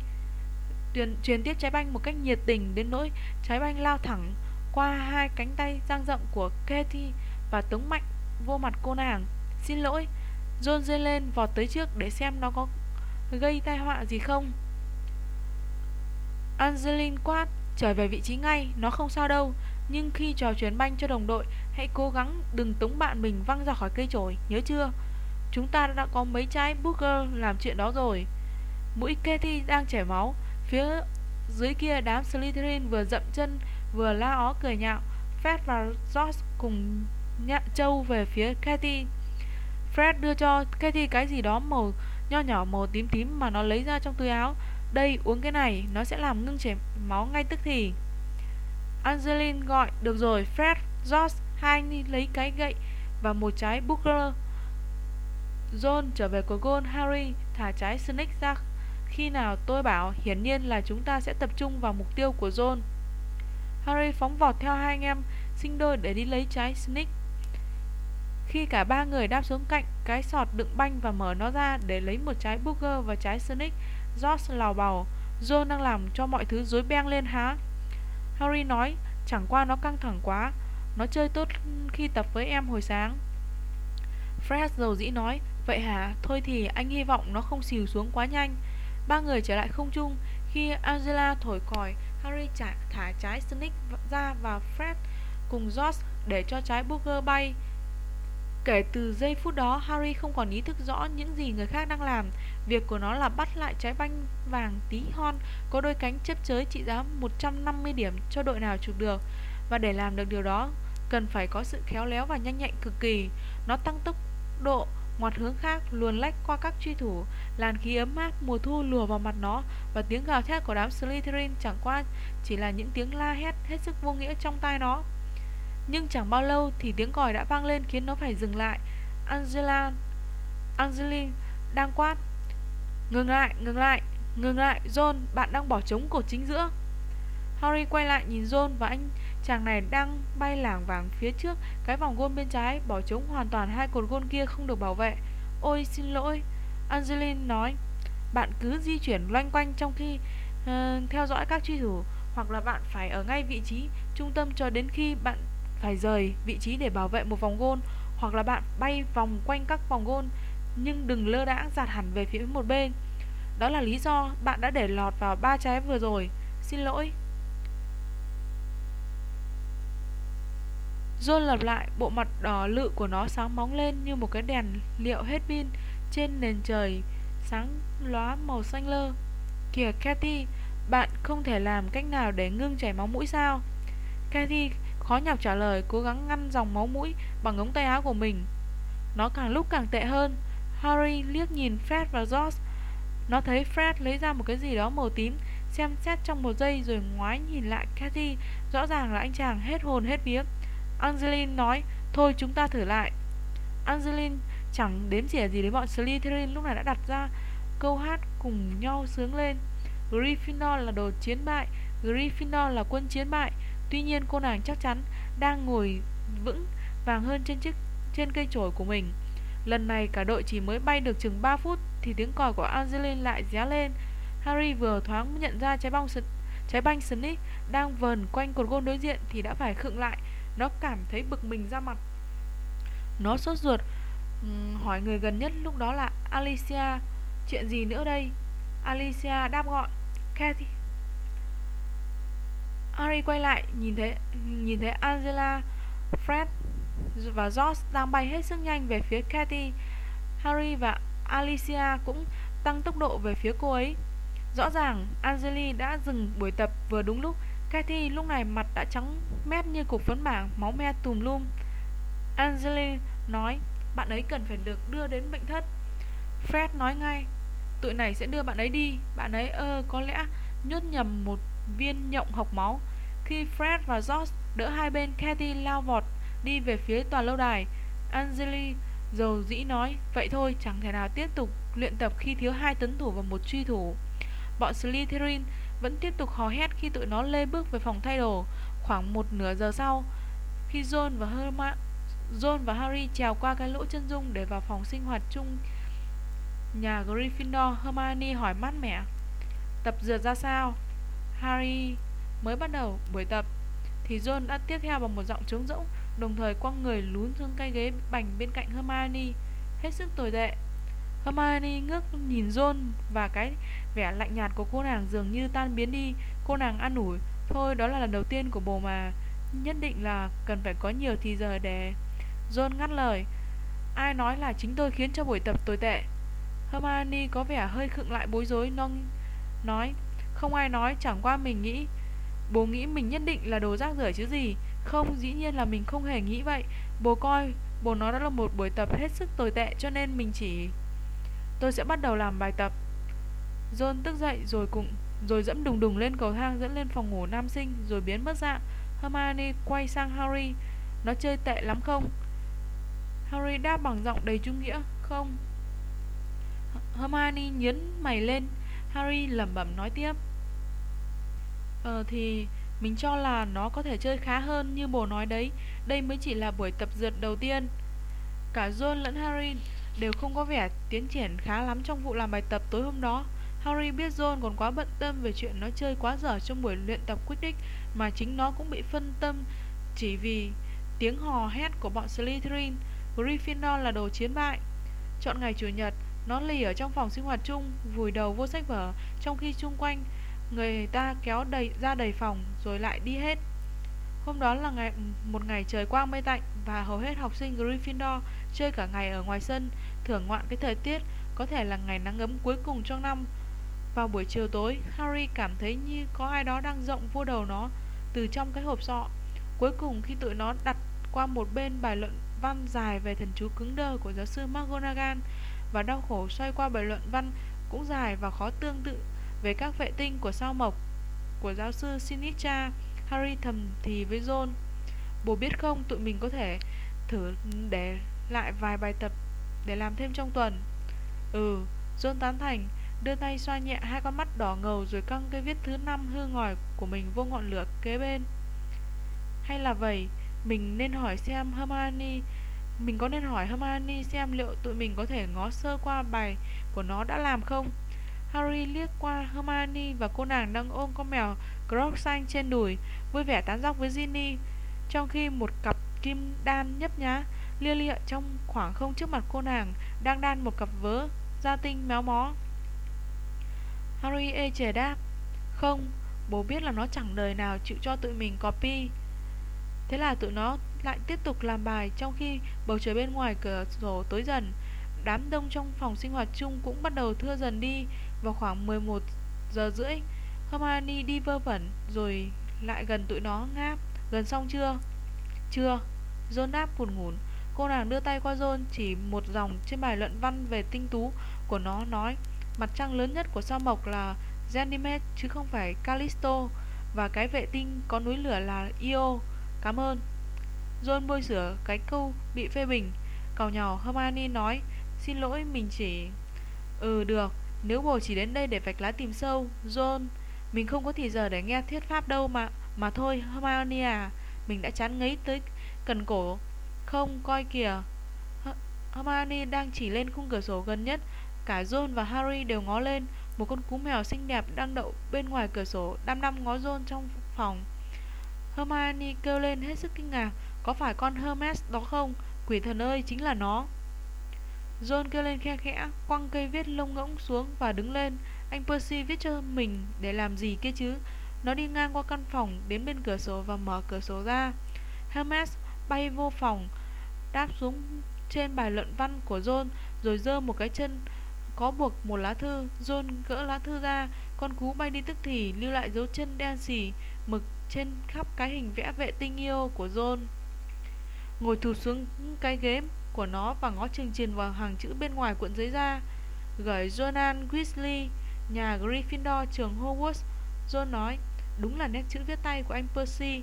Truyền, truyền tiếp trái banh một cách nhiệt tình đến nỗi trái banh lao thẳng qua hai cánh tay dang rộng của Katie và tống mạnh vô mặt cô nàng. Xin lỗi, John dây lên vọt tới trước để xem nó có gây tai họa gì không. Angeline quát, trở về vị trí ngay, nó không sao đâu. Nhưng khi trò chuyến banh cho đồng đội, hãy cố gắng đừng tống bạn mình văng ra khỏi cây chổi, nhớ chưa? Chúng ta đã có mấy trái Booker làm chuyện đó rồi. Mũi Katie đang chảy máu, phía dưới kia đám Slytherin vừa dậm chân vừa la ó cười nhạo. Fred và George cùng nhạ trâu về phía Katie. Fred đưa cho Katie cái gì đó màu nho nhỏ màu tím tím mà nó lấy ra trong túi áo. Đây, uống cái này, nó sẽ làm ngưng chảy máu ngay tức thì. Angeline gọi, được rồi, Fred, George, hai anh đi lấy cái gậy và một trái Booker. John trở về của gôn Harry thả trái Snake ra khi nào tôi bảo hiển nhiên là chúng ta sẽ tập trung vào mục tiêu của John. Harry phóng vọt theo hai anh em sinh đôi để đi lấy trái Snake. Khi cả ba người đáp xuống cạnh cái sọt đựng banh và mở nó ra để lấy một trái Booger và trái Snake, George lào bào, John đang làm cho mọi thứ rối beng lên há. Harry nói, chẳng qua nó căng thẳng quá, nó chơi tốt khi tập với em hồi sáng. Fred dầu dĩ nói, vậy hả, thôi thì anh hy vọng nó không xìu xuống quá nhanh. Ba người trở lại không trung, khi Angela thổi còi, Harry trả, thả trái Snake ra và Fred cùng George để cho trái Booker bay. Kể từ giây phút đó, Harry không còn ý thức rõ những gì người khác đang làm. Việc của nó là bắt lại trái banh vàng tí hon có đôi cánh chấp chới trị giá 150 điểm cho đội nào chụp được. Và để làm được điều đó, cần phải có sự khéo léo và nhanh nhạy cực kỳ. Nó tăng tốc độ ngoặt hướng khác luồn lách qua các truy thủ làn khí ấm áp mùa thu lùa vào mặt nó và tiếng gào thét của đám Slytherin chẳng qua chỉ là những tiếng la hét hết sức vô nghĩa trong tai nó Nhưng chẳng bao lâu thì tiếng còi đã vang lên khiến nó phải dừng lại. Angela, Angeline đang quát. Ngừng lại, ngừng lại, ngừng lại, John, bạn đang bỏ trống cột chính giữa. Harry quay lại nhìn John và anh chàng này đang bay lảng vảng phía trước cái vòng gôn bên trái, bỏ trống hoàn toàn hai cột gôn kia không được bảo vệ. Ôi xin lỗi, Angeline nói. Bạn cứ di chuyển loanh quanh trong khi uh, theo dõi các truy thủ hoặc là bạn phải ở ngay vị trí trung tâm cho đến khi bạn phải rời vị trí để bảo vệ một vòng gôn hoặc là bạn bay vòng quanh các vòng gôn nhưng đừng lơ đãng giạt hẳn về phía một bên. Đó là lý do bạn đã để lọt vào ba trái vừa rồi. Xin lỗi. John lặp lại, bộ mặt đỏ lự của nó sáng bóng lên như một cái đèn liệu hết pin trên nền trời sáng lóa màu xanh lơ. Kìa Cathy, bạn không thể làm cách nào để ngưng chảy máu mũi sao? Cathy khó nhọc trả lời, cố gắng ngăn dòng máu mũi bằng ống tay áo của mình. Nó càng lúc càng tệ hơn. Harry liếc nhìn Fred và George. Nó thấy Fred lấy ra một cái gì đó màu tím, xem xét trong một giây rồi ngoái nhìn lại Cathy. Rõ ràng là anh chàng hết hồn hết vía. Angeline nói, thôi chúng ta thử lại. Angeline chẳng đếm xỉa gì đến bọn Slytherin lúc này đã đặt ra câu hát cùng nhau sướng lên. Gryffindor là đồ chiến bại, Gryffindor là quân chiến bại. Tuy nhiên cô nàng chắc chắn đang ngồi vững vàng hơn trên chiếc trên cây chổi của mình. Lần này cả đội chỉ mới bay được chừng 3 phút thì tiếng còi của Angeline lại réo lên. Harry vừa thoáng nhận ra trái bóng trái banh Snake đang vờn quanh cột gôn đối diện thì đã phải khựng lại. Nó cảm thấy bực mình ra mặt. Nó sốt ruột hỏi người gần nhất lúc đó là Alicia. Chuyện gì nữa đây? Alicia đáp gọn. Kathy Harry quay lại nhìn thấy nhìn thấy Angela, Fred và George đang bay hết sức nhanh về phía Kathy Harry và Alicia cũng tăng tốc độ về phía cô ấy. Rõ ràng Angeli đã dừng buổi tập vừa đúng lúc. Cathy lúc này mặt đã trắng mét như cục phấn bảng, máu me tùm lum. Angeli nói, bạn ấy cần phải được đưa đến bệnh thất. Fred nói ngay, tụi này sẽ đưa bạn ấy đi. Bạn ấy ơ có lẽ nhốt nhầm một viên nhộng học máu. Khi Fred và George đỡ hai bên, Cathy lao vọt đi về phía tòa lâu đài. Angeli dầu dĩ nói, vậy thôi, chẳng thể nào tiếp tục luyện tập khi thiếu hai tấn thủ và một truy thủ. Bọn Slytherin vẫn tiếp tục hò hét khi tụi nó lê bước về phòng thay đồ. Khoảng một nửa giờ sau, khi John và Hermione, John và Harry trèo qua cái lỗ chân dung để vào phòng sinh hoạt chung nhà Gryffindor, Hermione hỏi mát mẻ. Tập dượt ra sao? Harry mới bắt đầu buổi tập thì John đã tiếp theo bằng một giọng trống rỗng đồng thời quăng người lún xuống cây ghế bành bên cạnh Hermione hết sức tồi tệ Hermione ngước nhìn John và cái vẻ lạnh nhạt của cô nàng dường như tan biến đi. Cô nàng an ủi thôi đó là lần đầu tiên của bồ mà. Nhất định là cần phải có nhiều thì giờ để John ngắt lời ai nói là chính tôi khiến cho buổi tập tồi tệ. Hermione có vẻ hơi khựng lại bối rối non nói không ai nói chẳng qua mình nghĩ Bố nghĩ mình nhất định là đồ rác rưởi chứ gì. Không, dĩ nhiên là mình không hề nghĩ vậy. Bố coi, bố nói đó là một buổi tập hết sức tồi tệ Cho nên mình chỉ... Tôi sẽ bắt đầu làm bài tập. John tức dậy rồi cùng, rồi dẫm đùng đùng lên cầu thang dẫn lên phòng ngủ nam sinh, rồi biến mất dạng. Hermione quay sang Harry. Nó chơi tệ lắm không? Harry đáp bằng giọng đầy trung nghĩa. Không. Hermione nhấn mày lên. Harry lẩm bẩm nói tiếp. Ờ thì mình cho là nó có thể chơi khá hơn như bồ nói đấy. Đây mới chỉ là buổi tập dượt đầu tiên. Cả John lẫn Harry đều không có vẻ tiến triển khá lắm trong vụ làm bài tập tối hôm đó. Harry biết John còn quá bận tâm về chuyện nó chơi quá dở trong buổi luyện tập Quidditch, Mà chính nó cũng bị phân tâm chỉ vì tiếng hò hét của bọn Slytherin. Gryffindor là đồ chiến bại. Chọn ngày Chủ nhật, nó lì ở trong phòng sinh hoạt chung, vùi đầu vô sách vở Trong khi chung quanh Người ta kéo đầy ra đầy phòng rồi lại đi hết. Hôm đó là ngày một ngày trời quang mây tạnh và hầu hết học sinh Gryffindor chơi cả ngày ở ngoài sân, thưởng ngoạn cái thời tiết có thể là ngày nắng ấm cuối cùng trong năm. Vào buổi chiều tối, Harry cảm thấy như có ai đó đang rộng vô đầu nó từ trong cái hộp sọ. Cuối cùng khi tụi nó đặt qua một bên bài luận văn dài về thần chú cứng đơ của giáo sư McGonagall và đau khổ xoay qua bài luận văn cũng dài và khó tương tự về các vệ tinh của sao mộc của giáo sư Sinitra, Harry thầm thì với John. Bố biết không, tụi mình có thể thử để lại vài bài tập để làm thêm trong tuần. Ừ, John tán thành, đưa tay xoa nhẹ hai con mắt đỏ ngầu rồi căng cây viết thứ năm hư ngòi của mình vô ngọn lửa kế bên. Hay là vậy, mình nên hỏi xem Hermione mình có nên hỏi Hermione xem liệu tụi mình có thể ngó sơ qua bài của nó đã làm không? Harry liếc qua Hermione và cô nàng đang ôm con mèo Grog xanh trên đùi, vui vẻ tán dóc với Ginny, trong khi một cặp kim đan nhấp nhá lia lịa trong khoảng không trước mặt cô nàng đang đan một cặp vớ da tinh méo mó. Harry ê chề đáp, không, bố biết là nó chẳng đời nào chịu cho tụi mình copy. Thế là tụi nó lại tiếp tục làm bài trong khi bầu trời bên ngoài cửa sổ tối dần. Đám đông trong phòng sinh hoạt chung cũng bắt đầu thưa dần đi vào khoảng 11 giờ rưỡi. Hermione đi vơ vẩn rồi lại gần tụi nó ngáp. Gần xong chưa? Chưa. John đáp buồn ngủn. Cô nàng đưa tay qua John chỉ một dòng trên bài luận văn về tinh tú của nó nói mặt trăng lớn nhất của sao mộc là Ganymede chứ không phải Callisto và cái vệ tinh có núi lửa là Io. Cảm ơn. John bôi sửa cái câu bị phê bình. Cào nhỏ Hermione nói Xin lỗi mình chỉ... Ừ được, nếu bồ chỉ đến đây để vạch lá tìm sâu John, mình không có thì giờ để nghe thuyết pháp đâu mà Mà thôi Hermione à Mình đã chán ngấy tới cần cổ không, coi kìa. Hermione đang chỉ lên khung cửa sổ gần nhất. Cả John và Harry đều ngó lên. Một con cú mèo xinh đẹp đang đậu bên ngoài cửa sổ Đăm đăm ngó John trong phòng. Hermione kêu lên hết sức kinh ngạc. Có phải con Hermes đó không? Quỷ thần ơi, chính là nó. John kêu lên khe khẽ Quăng cây viết lông ngỗng xuống và đứng lên. Anh Percy viết cho mình để làm gì kia chứ? Nó đi ngang qua căn phòng Đến bên cửa sổ và mở cửa sổ ra. Hermes bay vô phòng. Đáp xuống trên bài luận văn của John Rồi giơ một cái chân Có buộc một lá thư. John gỡ lá thư ra Con cú bay đi tức thì lưu lại dấu chân đen xì Mực trên khắp cái hình vẽ vệ tinh yêu của John. Ngồi thụt xuống cái ghế của nó và ngó chừng chừng vào hàng chữ bên ngoài cuộn giấy ra. Gửi Jonan Weasley, nhà Gryffindor trường Hogwarts. John nói, đúng là nét chữ viết tay của anh Percy.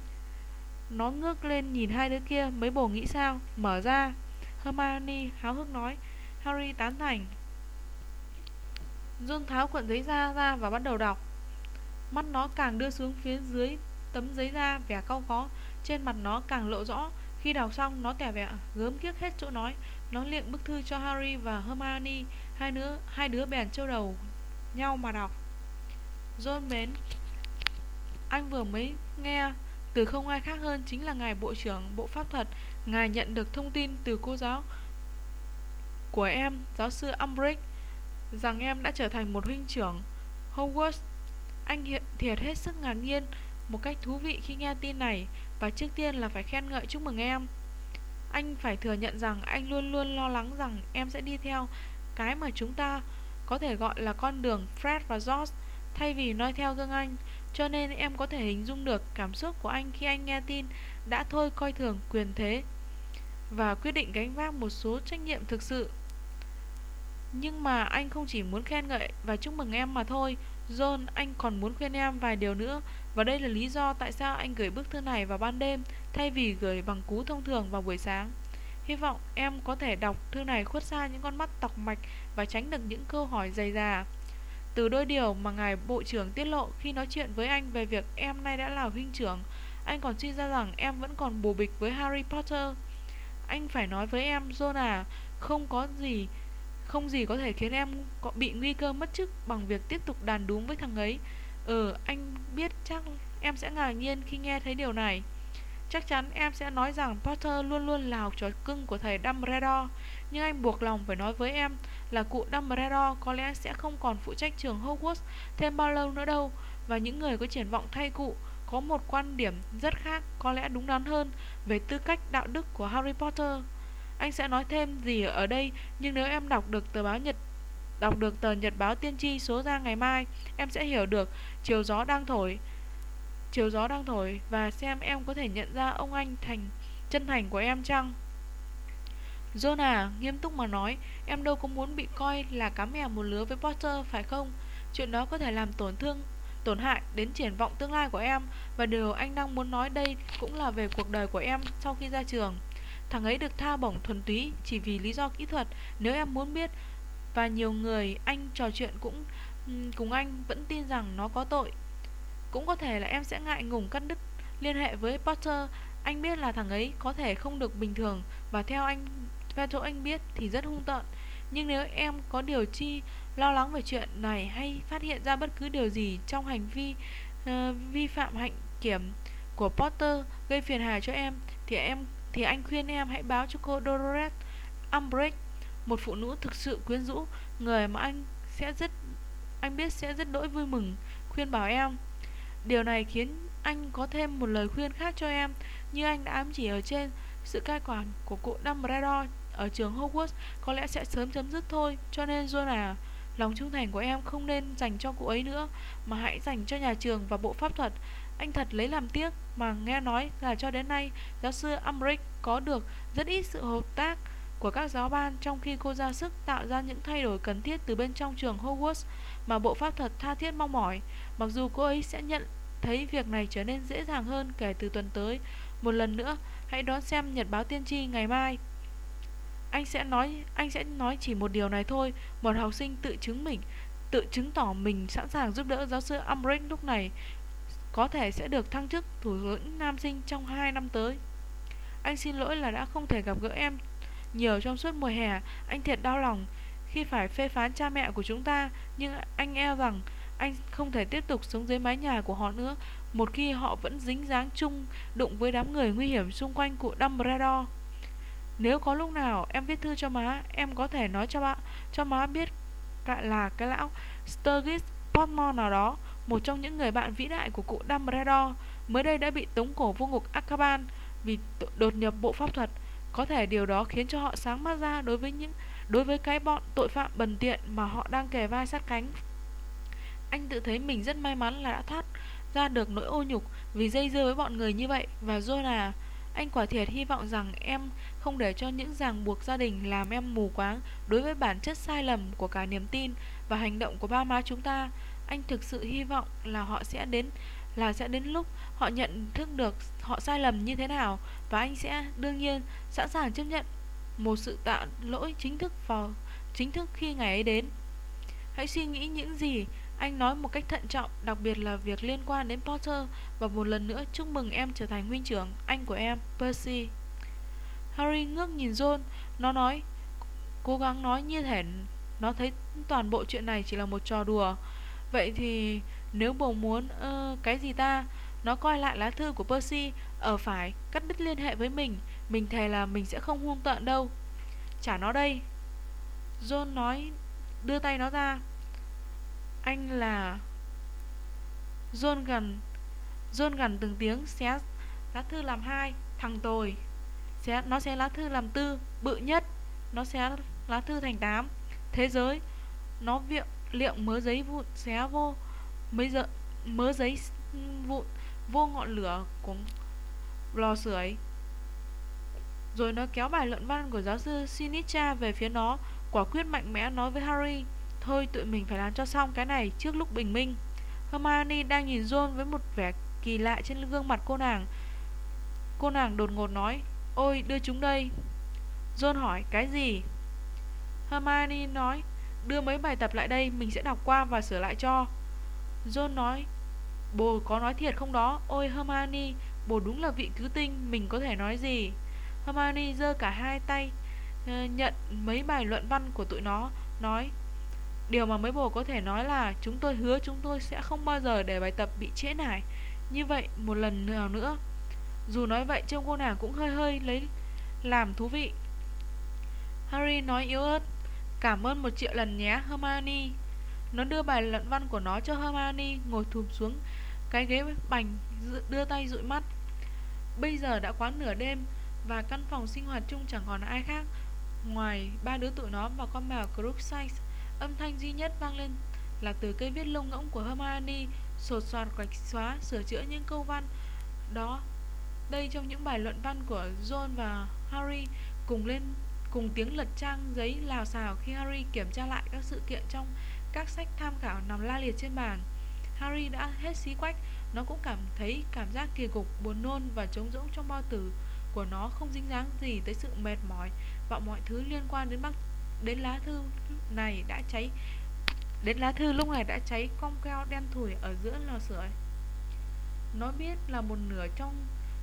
Nó ngước lên nhìn hai đứa kia, mấy bồ nghĩ sao? Mở ra. Hermione háo hức nói. Harry tán thành. John tháo cuộn giấy ra ra và bắt đầu đọc. Mắt nó càng đưa xuống phía dưới tấm giấy ra vẻ cau khó Trên mặt nó càng lộ rõ. Khi đọc xong nó tẻ vẻ gớm kiếc hết chỗ nói. Nó liệng bức thư cho Harry và Hermione. Hai đứa, hai đứa bèn trêu đầu nhau mà đọc. John mến Anh vừa mới nghe từ không ai khác hơn chính là ngài bộ trưởng bộ pháp thuật Ngài nhận được thông tin từ cô giáo của em, giáo sư Umbridge Rằng em đã trở thành một huynh trưởng Hogwarts Anh hiện thiệt hết sức ngạc nhiên một cách thú vị khi nghe tin này và trước tiên là phải khen ngợi chúc mừng em. Anh phải thừa nhận rằng anh luôn luôn lo lắng rằng em sẽ đi theo cái mà chúng ta có thể gọi là con đường Fred và George thay vì nói theo gương anh. Cho nên em có thể hình dung được cảm xúc của anh khi anh nghe tin đã thôi coi thường quyền thế và quyết định gánh vác một số trách nhiệm thực sự. Nhưng mà anh không chỉ muốn khen ngợi và chúc mừng em mà thôi, John, anh còn muốn khuyên em vài điều nữa và đây là lý do tại sao anh gửi bức thư này vào ban đêm thay vì gửi bằng cú thông thường vào buổi sáng. Hy vọng em có thể đọc thư này khuất xa những con mắt tọc mạch và tránh được những câu hỏi dày dà. Từ đôi điều mà ngài bộ trưởng tiết lộ khi nói chuyện với anh về việc em nay đã là huynh trưởng, anh còn suy ra rằng em vẫn còn bù bịch với Harry Potter. Anh phải nói với em, John à, không có gì, không gì có thể khiến em bị nguy cơ mất chức bằng việc tiếp tục đàn đúng với thằng ấy. Ừ, anh biết chắc em sẽ ngạc nhiên khi nghe thấy điều này. Chắc chắn em sẽ nói rằng Potter luôn luôn là học trò cưng của thầy Dumbledore, nhưng anh buộc lòng phải nói với em là cụ Dumbledore có lẽ sẽ không còn phụ trách trường Hogwarts thêm bao lâu nữa đâu, và những người có triển vọng thay cụ có một quan điểm rất khác, có lẽ đúng đắn hơn về tư cách đạo đức của Harry Potter. Anh sẽ nói thêm gì ở đây, nhưng nếu em đọc được tờ báo Nhật Đọc được tờ nhật báo tiên tri số ra ngày mai Em sẽ hiểu được chiều gió đang thổi Chiều gió đang thổi Và xem em có thể nhận ra ông anh thành chân thành của em chăng John à, nghiêm túc mà nói Em đâu có muốn bị coi là cá mè một lứa với Potter phải không? Chuyện đó có thể làm tổn thương tổn hại đến triển vọng tương lai của em Và điều anh đang muốn nói đây cũng là về cuộc đời của em sau khi ra trường. Thằng ấy được tha bổng thuần túy chỉ vì lý do kỹ thuật. Nếu em muốn biết Và nhiều người anh trò chuyện cũng cùng anh vẫn tin rằng nó có tội Cũng có thể là em sẽ ngại ngùng cắt đứt liên hệ với Potter. Anh biết là thằng ấy có thể không được bình thường Và theo anh và chỗ anh biết thì rất hung tợn. Nhưng nếu em có điều chi lo lắng về chuyện này Hay phát hiện ra bất cứ điều gì trong hành vi uh, vi phạm hạnh kiểm của Potter gây phiền hà cho em Thì em thì anh khuyên em hãy báo cho cô Dolores Umbridge Một phụ nữ thực sự quyến rũ Người mà anh sẽ rất anh biết sẽ rất đỗi vui mừng khuyên bảo em. Điều này khiến anh có thêm một lời khuyên khác cho em. Như anh đã ám chỉ ở trên Sự cai quản của cụ Dumbledore ở trường Hogwarts có lẽ sẽ sớm chấm dứt thôi Cho nên John à Lòng trung thành của em không nên dành cho cô ấy nữa Mà hãy dành cho nhà trường và bộ pháp thuật Anh thật lấy làm tiếc Mà nghe nói là cho đến nay Giáo sư Umbridge có được rất ít sự hợp tác của các giáo ban trong khi cô ra sức tạo ra những thay đổi cần thiết từ bên trong trường Hogwarts mà bộ pháp thuật tha thiết mong mỏi. Mặc dù cô ấy sẽ nhận thấy việc này trở nên dễ dàng hơn kể từ tuần tới. Một lần nữa, hãy đón xem nhật báo tiên tri ngày mai. Anh sẽ nói anh sẽ nói chỉ một điều này thôi, một học sinh tự chứng mình, tự chứng tỏ mình sẵn sàng giúp đỡ giáo sư Umbridge lúc này có thể sẽ được thăng chức thủ lĩnh nam sinh trong 2 năm tới. Anh xin lỗi là đã không thể gặp gỡ em nhiều trong suốt mùa hè. Anh thiệt đau lòng khi phải phê phán cha mẹ của chúng ta, nhưng anh e rằng anh không thể tiếp tục sống dưới mái nhà của họ nữa một khi họ vẫn dính dáng chung đụng với đám người nguy hiểm xung quanh cụ Dumbledore. Nếu có lúc nào em viết thư cho má, em có thể nói cho bạn cho má biết là cái lão Sturgis Potmore nào đó, một trong những người bạn vĩ đại của cụ Dumbledore, mới đây đã bị tống cổ vô ngục Azkaban vì đột nhập bộ pháp thuật. Có thể điều đó khiến cho họ sáng mắt ra đối với những đối với cái bọn tội phạm bần tiện mà họ đang kề vai sát cánh. Anh tự thấy mình rất may mắn là đã thoát ra được nỗi ô nhục vì dây dưa với bọn người như vậy và Jonah anh quả thiệt hy vọng rằng em không để cho những ràng buộc gia đình làm em mù quáng đối với bản chất sai lầm của cả niềm tin và hành động của ba má chúng ta. Anh thực sự hy vọng là họ sẽ đến, là sẽ đến lúc họ nhận thức được họ sai lầm như thế nào và anh sẽ đương nhiên, sẵn sàng chấp nhận một sự tạ lỗi chính thức vào, chính thức khi ngày ấy đến. Hãy suy nghĩ những gì anh nói một cách thận trọng, đặc biệt là việc liên quan đến Potter và một lần nữa chúc mừng em trở thành huynh trưởng, anh của em, Percy. Harry ngước nhìn John, nó nói, cố gắng nói như thể nó thấy toàn bộ chuyện này chỉ là một trò đùa. Vậy thì nếu bầu muốn uh, cái gì ta, nó coi lại lá thư của Percy, ở phải cắt đứt liên hệ với mình, mình thề là mình sẽ không hung tợn đâu. Trả nó đây. John nói, đưa tay nó ra. Anh là John gần. John gần từng tiếng xé lá thư làm hai Thằng tồi xé, Nó xé lá thư làm tư Bự nhất Nó xé lá thư thành tám. Thế giới Nó viện liệu mớ giấy vụn xé vô mấy giờ mớ giấy vụn vô ngọn lửa của lò sưởi. Rồi nó kéo bài luận văn của giáo sư Sinicha về phía nó. Quả quyết mạnh mẽ nói với Harry Thôi tụi mình phải làm cho xong cái này trước lúc bình minh. Hermione đang nhìn Ron với một vẻ kỳ lạ trên gương mặt cô nàng. Cô nàng đột ngột nói, Ôi, đưa chúng đây. John hỏi, cái gì? Hermione nói, Đưa mấy bài tập lại đây, Mình sẽ đọc qua và sửa lại cho. John nói, Bồ có nói thiệt không đó? Ôi, Hermione, Bồ đúng là vị cứu tinh, Mình có thể nói gì? Hermione giơ cả hai tay ờ, Nhận mấy bài luận văn của tụi nó, Nói Điều mà mấy bồ có thể nói là chúng tôi hứa chúng tôi sẽ không bao giờ để bài tập bị trễ nải như vậy một lần nào nữa. Dù nói vậy trông cô nàng cũng hơi hơi lấy làm thú vị. Harry nói yếu ớt, cảm ơn một triệu lần nhé Hermione. Nó đưa bài luận văn của nó cho Hermione ngồi thụp xuống cái ghế bành đưa tay dụi mắt. Bây giờ đã quá nửa đêm và căn phòng sinh hoạt chung chẳng còn ai khác ngoài ba đứa tụi nó và con mèo Crookshanks. Âm thanh duy nhất vang lên là từ cây viết lông ngỗng của Hermione sột soạt quạch xóa sửa chữa những câu văn đó. Đây trong những bài luận văn của John và Harry cùng lên cùng tiếng lật trang giấy lào xào khi Harry kiểm tra lại các sự kiện trong các sách tham khảo nằm la liệt trên bàn. Harry đã hết xí quách Nó cũng cảm thấy cảm giác kỳ cục, buồn nôn và trống rỗng trong bao tử của nó không dính dáng gì tới sự mệt mỏi và mọi thứ liên quan đến bác đến lá thư này đã cháy, đến lá thư lúc này đã cháy cong keo đen thủi ở giữa lò sưởi. Nó biết là một nửa trong,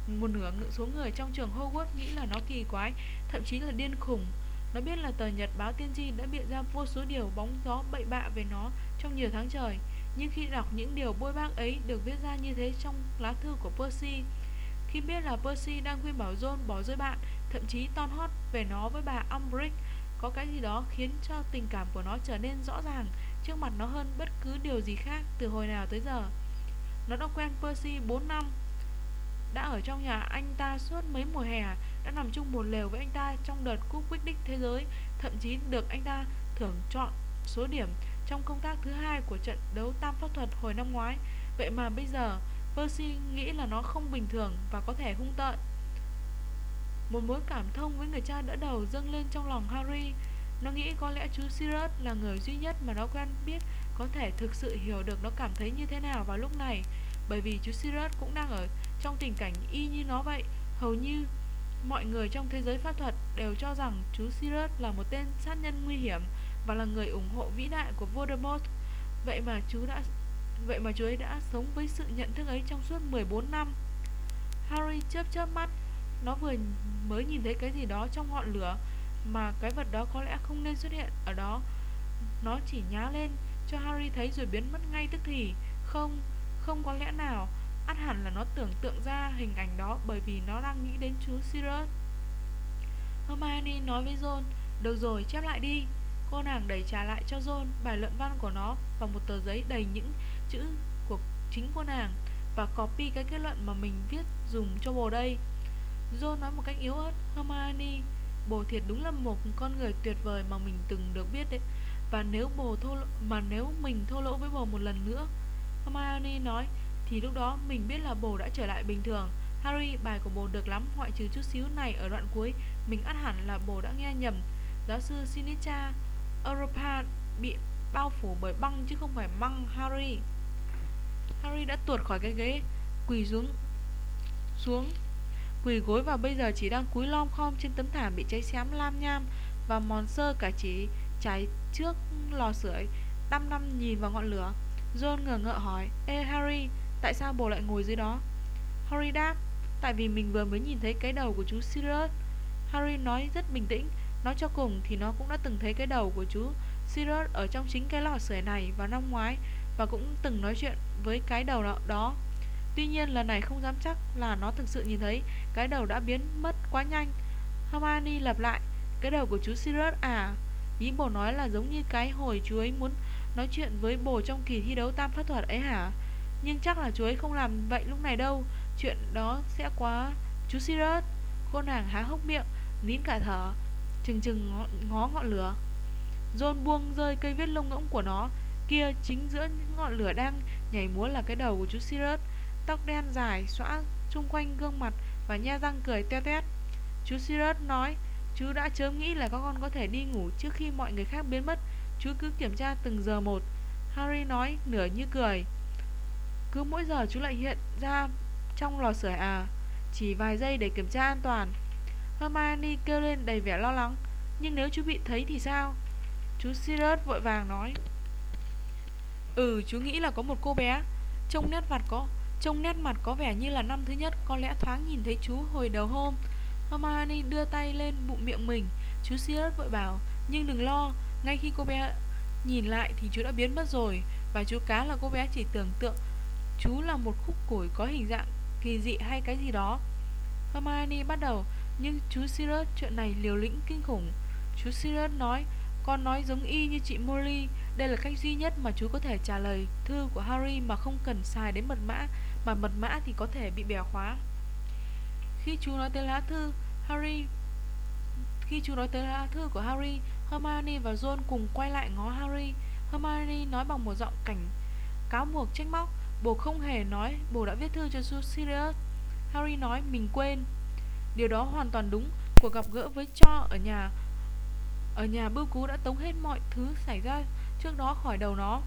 một nửa số người trong trường Hogwarts nghĩ là nó kỳ quái, thậm chí là điên khùng. Nó biết là tờ nhật báo tiên tri đã bịa ra vô số điều bóng gió bậy bạ về nó trong nhiều tháng trời, nhưng khi đọc những điều bôi bác ấy được viết ra như thế trong lá thư của Percy, khi biết là Percy đang khuyên bảo John bỏ rơi bạn, Thậm chí ton hót về nó với bà Umbridge có cái gì đó khiến cho tình cảm của nó trở nên rõ ràng Trước mặt nó hơn bất cứ điều gì khác từ hồi nào tới giờ Nó đã quen Percy 4 năm, Đã ở trong nhà anh ta suốt mấy mùa hè, Đã nằm chung một lều với anh ta trong đợt cúp quyết định thế giới, Thậm chí được anh ta thưởng chọn số điểm trong công tác thứ hai của trận đấu tam pháp thuật hồi năm ngoái Vậy mà bây giờ, Percy nghĩ là nó không bình thường và có thể hung tợn. Một mối cảm thông với người cha đỡ đầu dâng lên trong lòng Harry. Nó nghĩ có lẽ chú Sirius là người duy nhất mà nó quen biết, có thể thực sự hiểu được nó cảm thấy như thế nào vào lúc này. Bởi vì chú Sirius cũng đang ở trong tình cảnh y như nó vậy. Hầu như mọi người trong thế giới pháp thuật đều cho rằng chú Sirius là một tên sát nhân nguy hiểm và là người ủng hộ vĩ đại của Voldemort. Vậy mà chú đã, Vậy mà chú ấy đã sống với sự nhận thức ấy trong suốt 14 năm Harry chớp chớp mắt nó vừa mới nhìn thấy cái gì đó trong ngọn lửa Mà cái vật đó có lẽ không nên xuất hiện ở đó. Nó chỉ nhá lên cho Harry thấy rồi biến mất ngay tức thì. Không, không có lẽ nào. Ắt hẳn là nó tưởng tượng ra hình ảnh đó bởi vì nó đang nghĩ đến chú Sirius. Hermione nói với Ron Được rồi, chép lại đi. Cô nàng đẩy trả lại cho John bài luận văn của nó và một tờ giấy đầy những chữ của chính cô nàng và copy cái kết luận mà mình viết dùng cho bồ đây. John nói một cách yếu ớt, Hermione, bồ thiệt đúng là một con người tuyệt vời mà mình từng được biết đấy. Và nếu bồ thô mà nếu mình thô lỗ với bồ một lần nữa, Hermione nói, thì lúc đó mình biết là bồ đã trở lại bình thường. Harry, bài của bồ được lắm, ngoại trừ chút xíu này ở đoạn cuối, mình ắt hẳn là bồ đã nghe nhầm. Giáo sư Sinicha Europa bị bao phủ bởi băng chứ không phải măng Harry. Harry đã tuột khỏi cái ghế, quỳ xuống xuống quỳ gối và bây giờ chỉ đang cúi lom khom trên tấm thảm bị cháy xém lam nham và mòn sơ cả chỉ cháy trước lò sưởi đăm đăm nhìn vào ngọn lửa. John ngờ ngợ hỏi, Ê Harry, tại sao bồ lại ngồi dưới đó? Harry đáp, tại vì mình vừa mới nhìn thấy cái đầu của chú Sirius. Harry nói rất bình tĩnh, Nói cho cùng thì nó cũng đã từng thấy cái đầu của chú Sirius ở trong chính cái lò sưởi này vào năm ngoái và cũng từng nói chuyện với cái đầu đó. Tuy nhiên lần này không dám chắc là nó thực sự nhìn thấy cái đầu đã biến mất quá nhanh. Hermione lặp lại, cái đầu của chú Sirius à? Ý bồ nói là giống như cái hồi chú ấy muốn nói chuyện với bồ trong kỳ thi đấu tam pháp thuật ấy hả? Nhưng chắc là chú ấy không làm vậy lúc này đâu. Chuyện đó sẽ quá... Chú Sirius, cô nàng há hốc miệng, nín cả thở chừng chừng ngó, ngó ngọn lửa John buông rơi cây viết lông ngỗng của nó Kia chính giữa những ngọn lửa đang nhảy múa là cái đầu của chú Sirius Tóc đen dài xõa chung quanh gương mặt Và nha răng cười teo tét. Chú Sirius nói, Chú đã chớm nghĩ là các con có thể đi ngủ trước khi mọi người khác biến mất. Chú cứ kiểm tra từng giờ một. Harry nói, nửa như cười. Cứ mỗi giờ chú lại hiện ra trong lò sưởi à? Chỉ vài giây để kiểm tra an toàn. Hermione kêu lên đầy vẻ lo lắng, Nhưng nếu chú bị thấy thì sao? Chú Sirius vội vàng nói Ừ chú nghĩ là có một cô bé. Trông nét mặt có Trông nét mặt có vẻ như là năm thứ nhất, Có lẽ thoáng nhìn thấy chú hồi đầu hôm. Hermione đưa tay lên bụng miệng mình. Chú Sirius vội bảo, Nhưng đừng lo, Ngay khi cô bé nhìn lại thì chú đã biến mất rồi. Và chú cá là cô bé chỉ tưởng tượng Chú là một khúc củi có hình dạng kỳ dị hay cái gì đó. Hermione bắt đầu, nhưng chú Sirius chuyện này liều lĩnh kinh khủng. Chú Sirius nói con nói giống y như chị Molly, Đây là cách duy nhất mà chú có thể trả lời thư của Harry Mà không cần xài đến mật mã, Mà mật mã thì có thể bị bẻ khóa. Khi chú nói tới lá thư, Harry, Khi chú nói tới lá thư của Harry, Hermione và Ron cùng quay lại ngó Harry. Hermione nói bằng một giọng cảnh Cáo buộc trách móc Bố không hề nói bố đã viết thư cho chú Sirius. Harry nói, mình quên. Điều đó hoàn toàn đúng, Cuộc gặp gỡ với Cho ở nhà ở nhà bưu cú đã tống hết mọi thứ xảy ra trước đó khỏi đầu nó.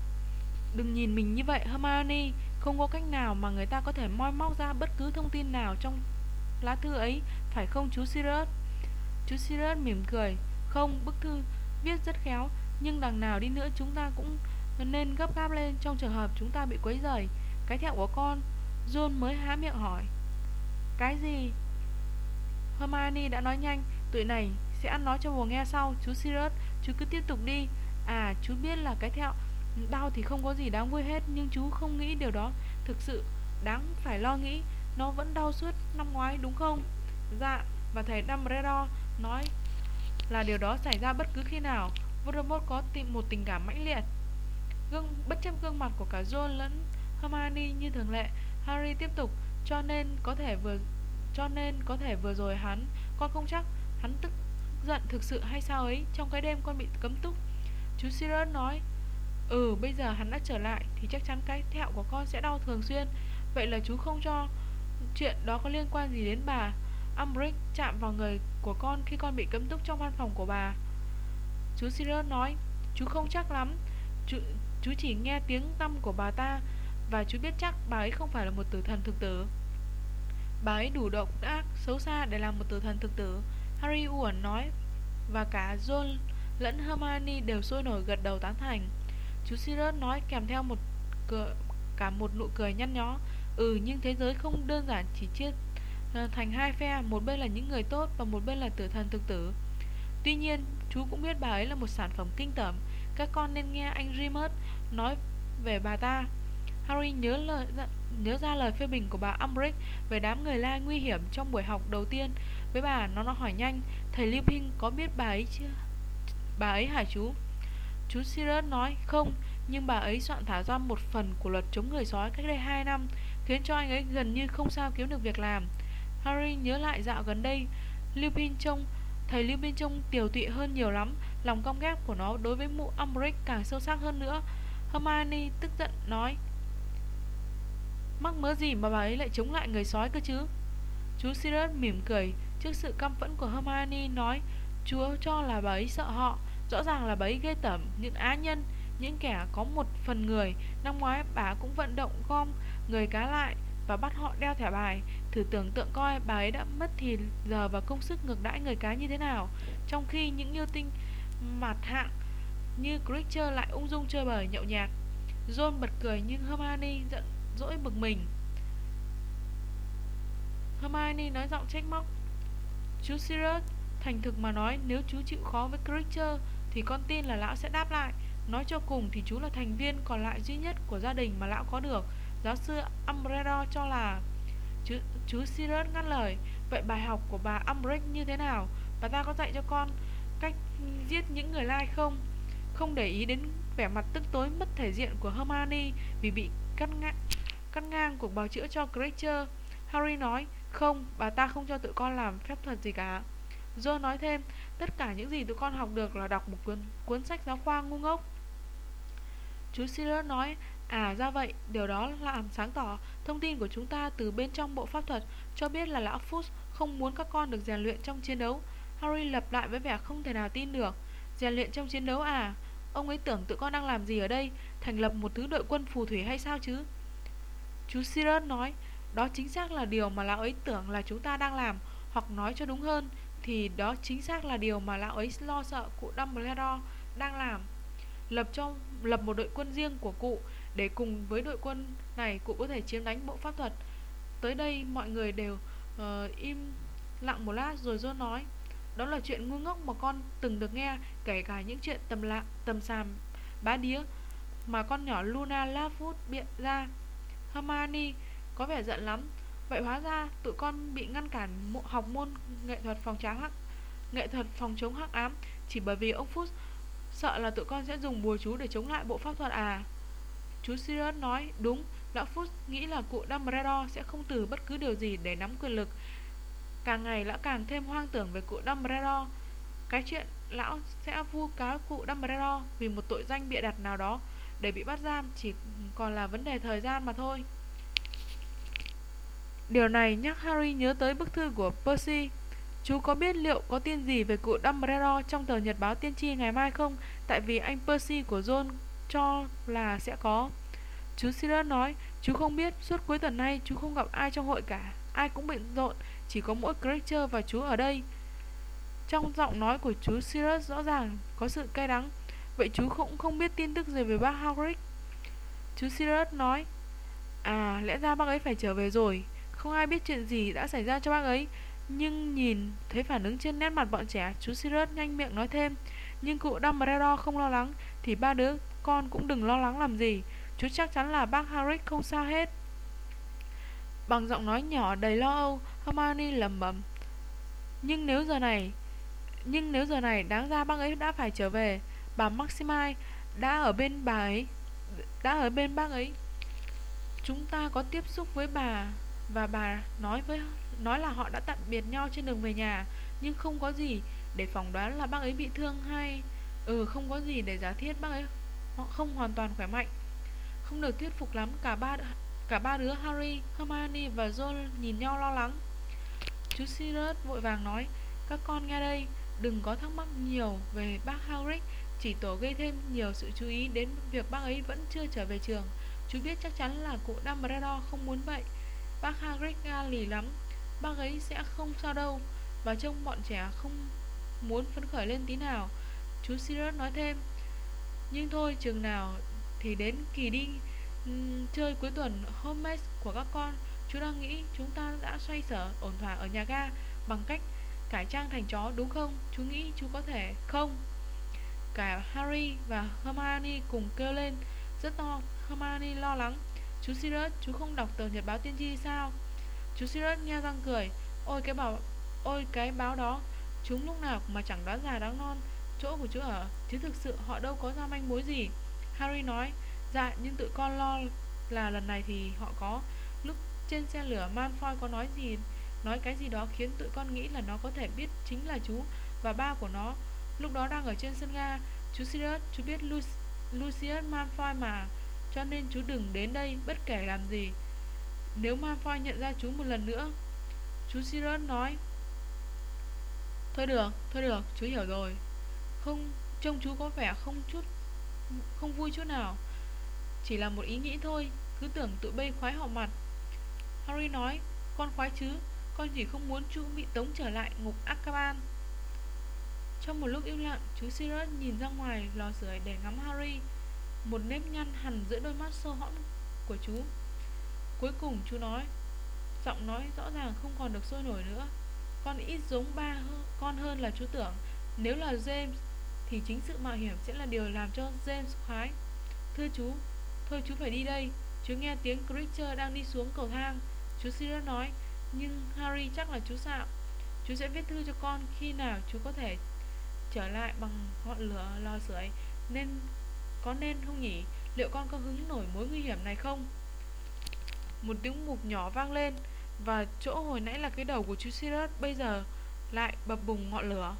Đừng nhìn mình như vậy Hermione. Không có cách nào mà người ta có thể moi móc ra bất cứ thông tin nào trong lá thư ấy Phải không chú Sirius? Chú Sirius mỉm cười. Không, bức thư viết rất khéo Nhưng đằng nào đi nữa chúng ta cũng nên gấp gáp lên Trong trường hợp chúng ta bị quấy rầy. Cái thẹo của con John mới há miệng hỏi. Cái gì? Hermione đã nói nhanh Tụi này sẽ ăn nói cho bồ nghe sau. Chú Sirius, chú cứ tiếp tục đi. À, chú biết là cái thẹo Đau thì không có gì đáng vui hết Nhưng chú không nghĩ điều đó thực sự đáng phải lo nghĩ. Nó vẫn đau suốt năm ngoái đúng không? Dạ Và thầy Dumbledore nói Là điều đó xảy ra bất cứ khi nào. Voldemort có tìm một tình cảm mãnh liệt. Gương Bất chấp gương mặt của cả John lẫn Hermione như thường lệ Harry tiếp tục Cho nên có thể vừa Cho nên có thể vừa rồi hắn Con không chắc hắn tức giận thực sự hay sao ấy? Trong cái đêm con bị cấm túc Chú Sirius nói Ừ bây giờ hắn đã trở lại Thì chắc chắn cái thẹo của con sẽ đau thường xuyên. Vậy là chú không cho Chuyện đó có liên quan gì đến bà. Umbridge chạm vào người của con Khi con bị cấm túc trong văn phòng của bà. Chú Sirius nói Chú không chắc lắm. Chú, chú chỉ nghe tiếng tâm của bà ta Và chú biết chắc bà ấy không phải là một tử thần thực tử. Bà ấy đủ độc ác, xấu xa để làm một tử thần thực tử. Harry uẩn nói Và cả John lẫn Hermione đều sôi nổi gật đầu tán thành. Chú Sirius nói kèm theo một cờ, cả một nụ cười nhăn nhó Ừ nhưng thế giới không đơn giản chỉ chia ờ, thành hai phe Một bên là những người tốt và một bên là tử thần thực tử. Tuy nhiên chú cũng biết bà ấy là một sản phẩm kinh tởm. Các con nên nghe anh Remus nói về bà ta. Harry nhớ lời nhớ ra lời phê bình của bà Umbridge về đám người la nguy hiểm trong buổi học đầu tiên với bà? Nó nó hỏi nhanh. Thầy Lupin có biết bà ấy chưa? Bà ấy hả chú? Chú Sirius nói, không, nhưng bà ấy soạn thảo ra một phần của luật chống người sói cách đây 2 năm, khiến cho anh ấy gần như không sao kiếm được việc làm. Harry nhớ lại dạo gần đây Lupin trông, thầy Lupin trông tiều tụy hơn nhiều lắm. Lòng cong ghét của nó đối với mụ Umbridge càng sâu sắc hơn nữa. Hermione tức giận nói, Mắc mớ gì mà bà ấy lại chống lại người sói cơ chứ? Chú Sirius mỉm cười Trước sự căm phẫn của Hermione nói, Chúa cho là bà ấy sợ họ. Rõ ràng là bà ấy ghê tởm. Những á nhân, Những kẻ có một phần người, Năm ngoái bà cũng vận động gom người cá lại Và bắt họ đeo thẻ bài. Thử tưởng tượng coi, bà ấy đã mất thì giờ và công sức ngược đãi người cá như thế nào. Trong khi những yêu tinh mặt hạng như Creature lại ung dung chơi bời, nhậu nhạt John bật cười nhưng Hermione giận dỗi bực mình. Hermione nói giọng trách móc Chú Sirius Thành thực mà nói Nếu chú chịu khó với Creature Thì con tin là lão sẽ đáp lại. Nói cho cùng thì chú là thành viên còn lại duy nhất của gia đình mà lão có được. Giáo sư Umbrella cho là Chú, chú Sirius ngắt lời. Vậy bài học của bà Umbrella như thế nào? Bà ta có dạy cho con cách giết những người lai không? Không để ý đến vẻ mặt tức tối mất thể diện của Hermione Vì bị cắt ngang, cắt ngang cuộc bào chữa cho Creature Harry nói không, bà ta không cho tụi con làm phép thuật gì cả. John nói thêm Tất cả những gì tụi con học được là đọc một cuốn, cuốn sách giáo khoa ngu ngốc. Chú Sirius nói À ra vậy, điều đó làm sáng tỏ. Thông tin của chúng ta từ bên trong bộ pháp thuật Cho biết là lão Fuchs không muốn các con được rèn luyện trong chiến đấu. Harry lặp lại với vẻ không thể nào tin được. Rèn luyện trong chiến đấu à? Ông ấy tưởng tụi con đang làm gì ở đây? Thành lập một thứ đội quân phù thủy hay sao chứ? Chú Sirius nói đó chính xác là điều mà lão ấy tưởng là chúng ta đang làm Hoặc nói cho đúng hơn Thì đó chính xác là điều mà lão ấy lo sợ cụ Dumbledore đang làm. Lập cho lập một đội quân riêng của cụ Để cùng với đội quân này cụ có thể chiếm đánh bộ pháp thuật. Tới đây mọi người đều uh, im lặng một lát rồi John nói Đó là chuyện ngu ngốc mà con từng được nghe Kể cả những chuyện tầm lạ, tầm sàm, bá đĩa Mà con nhỏ Luna Lovegood biện ra. Hermione có vẻ giận lắm Vậy hóa ra tụi con bị ngăn cản học môn nghệ thuật phòng tráng hắc nghệ thuật phòng chống hắc ám chỉ bởi vì ông Phúc sợ là tụi con sẽ dùng bùa chú để chống lại bộ pháp thuật à? Chú Sirius nói, đúng, lão Phúc nghĩ là cụ Dumbledore sẽ không từ bất cứ điều gì để nắm quyền lực. Càng ngày lão càng thêm hoang tưởng về cụ Dumbledore. Cái chuyện lão sẽ vu cáo cụ Dumbledore vì một tội danh bịa đặt nào đó để bị bắt giam chỉ còn là vấn đề thời gian mà thôi. Điều này nhắc Harry nhớ tới bức thư của Percy. Chú có biết liệu có tin gì về cụ Dumbledore trong tờ nhật báo tiên tri ngày mai không? Tại vì anh Percy của John cho là sẽ có. Chú Sirius nói, Chú không biết, Suốt cuối tuần nay chú không gặp ai trong hội cả Ai cũng bận rộn, Chỉ có mỗi Creature và chú ở đây Trong giọng nói của chú Sirius rõ ràng Có sự cay đắng Vậy chú cũng không biết tin tức gì về bác Hagrid Chú Sirius nói À lẽ ra bác ấy phải trở về rồi không ai biết chuyện gì đã xảy ra cho bác ấy. Nhưng nhìn thấy phản ứng trên nét mặt bọn trẻ, Chú Sirius nhanh miệng nói thêm, Nhưng cụ Dumbledore không lo lắng, Thì ba đứa con cũng đừng lo lắng làm gì. Chú chắc chắn là bác Harry không sao hết. Bằng giọng nói nhỏ đầy lo âu, Hermione lầm bầm Nhưng nếu giờ này, Nhưng nếu giờ này đáng ra bác ấy đã phải trở về, Bà Maximai đã ở bên bà ấy, Đã ở bên bác ấy. Chúng ta có tiếp xúc với bà và bà nói với nói là họ đã tạm biệt nhau trên đường về nhà Nhưng không có gì để phỏng đoán là bác ấy bị thương hay Ừ không có gì để giả thiết bác ấy họ không hoàn toàn khỏe mạnh. Không được thuyết phục lắm Cả ba cả ba đứa Harry, Hermione và Ron nhìn nhau lo lắng. Chú Sirius vội vàng nói Các con nghe đây Đừng có thắc mắc nhiều về bác Hagrid Chỉ tổ gây thêm nhiều sự chú ý đến việc bác ấy vẫn chưa trở về trường. Chú biết chắc chắn là cụ Dumbledore không muốn vậy. Bác Hagrid ga lì lắm. Bác ấy sẽ không sao đâu Và trông bọn trẻ không muốn phấn khởi lên tí nào. Chú Sirius nói thêm Nhưng thôi chừng nào thì đến kỳ đi um, chơi cuối tuần homemade của các con. Chú đang nghĩ chúng ta đã xoay sở ổn thỏa ở nhà ga Bằng cách cải trang thành chó đúng không? Chú nghĩ chú có thể không? Cả Harry và Hermione cùng kêu lên rất to. Hermione lo lắng. Chú Sirius, chú không đọc tờ nhật báo tiên tri sao? Chú Sirius nghe răng cười. Ôi cái bảo Ôi cái báo đó Chúng lúc nào mà chẳng đoán già đáng non Chỗ của chú ở Chứ thực sự họ đâu có ra manh mối gì. Harry nói Dạ nhưng tụi con lo là lần này thì họ có Lúc trên xe lửa Malfoy có nói gì Nói cái gì đó khiến tụi con nghĩ là nó có thể biết chính là chú Và ba của nó. Lúc đó đang ở trên sân ga Chú Sirius, chú biết Lucius Malfoy mà cho nên chú đừng đến đây bất kể làm gì. Nếu Malfoy nhận ra chú một lần nữa Chú Sirius nói Thôi được, thôi được, chú hiểu rồi. Không, trông chú có vẻ không chút Không vui chút nào. Chỉ là một ý nghĩ thôi Cứ tưởng tụi bay khoái họ mặt. Harry nói Con khoái chứ Con chỉ không muốn chú bị tống trở lại ngục Azkaban. Trong một lúc im lặng Chú Sirius nhìn ra ngoài lò sưởi để ngắm Harry. Một nếp nhăn hẳn giữa đôi mắt sâu hõm của chú. Cuối cùng chú nói, Giọng nói rõ ràng không còn được sôi nổi nữa. Con ít giống ba con hơn là chú tưởng. Nếu là James Thì chính sự mạo hiểm sẽ là điều làm cho James khoái. Thưa chú, Thôi chú phải đi đây. Chú nghe tiếng Creature đang đi xuống cầu thang Chú Sirius nói, Nhưng Harry chắc là chú xạo. Chú sẽ viết thư cho con khi nào chú có thể trở lại bằng ngọn lửa lò sưởi. Nên có nên không nhỉ? Liệu con có hứng nổi mối nguy hiểm này không? Một tiếng mục nhỏ vang lên, Và chỗ hồi nãy là cái đầu của chú Sirius, Bây giờ lại bập bùng ngọn lửa.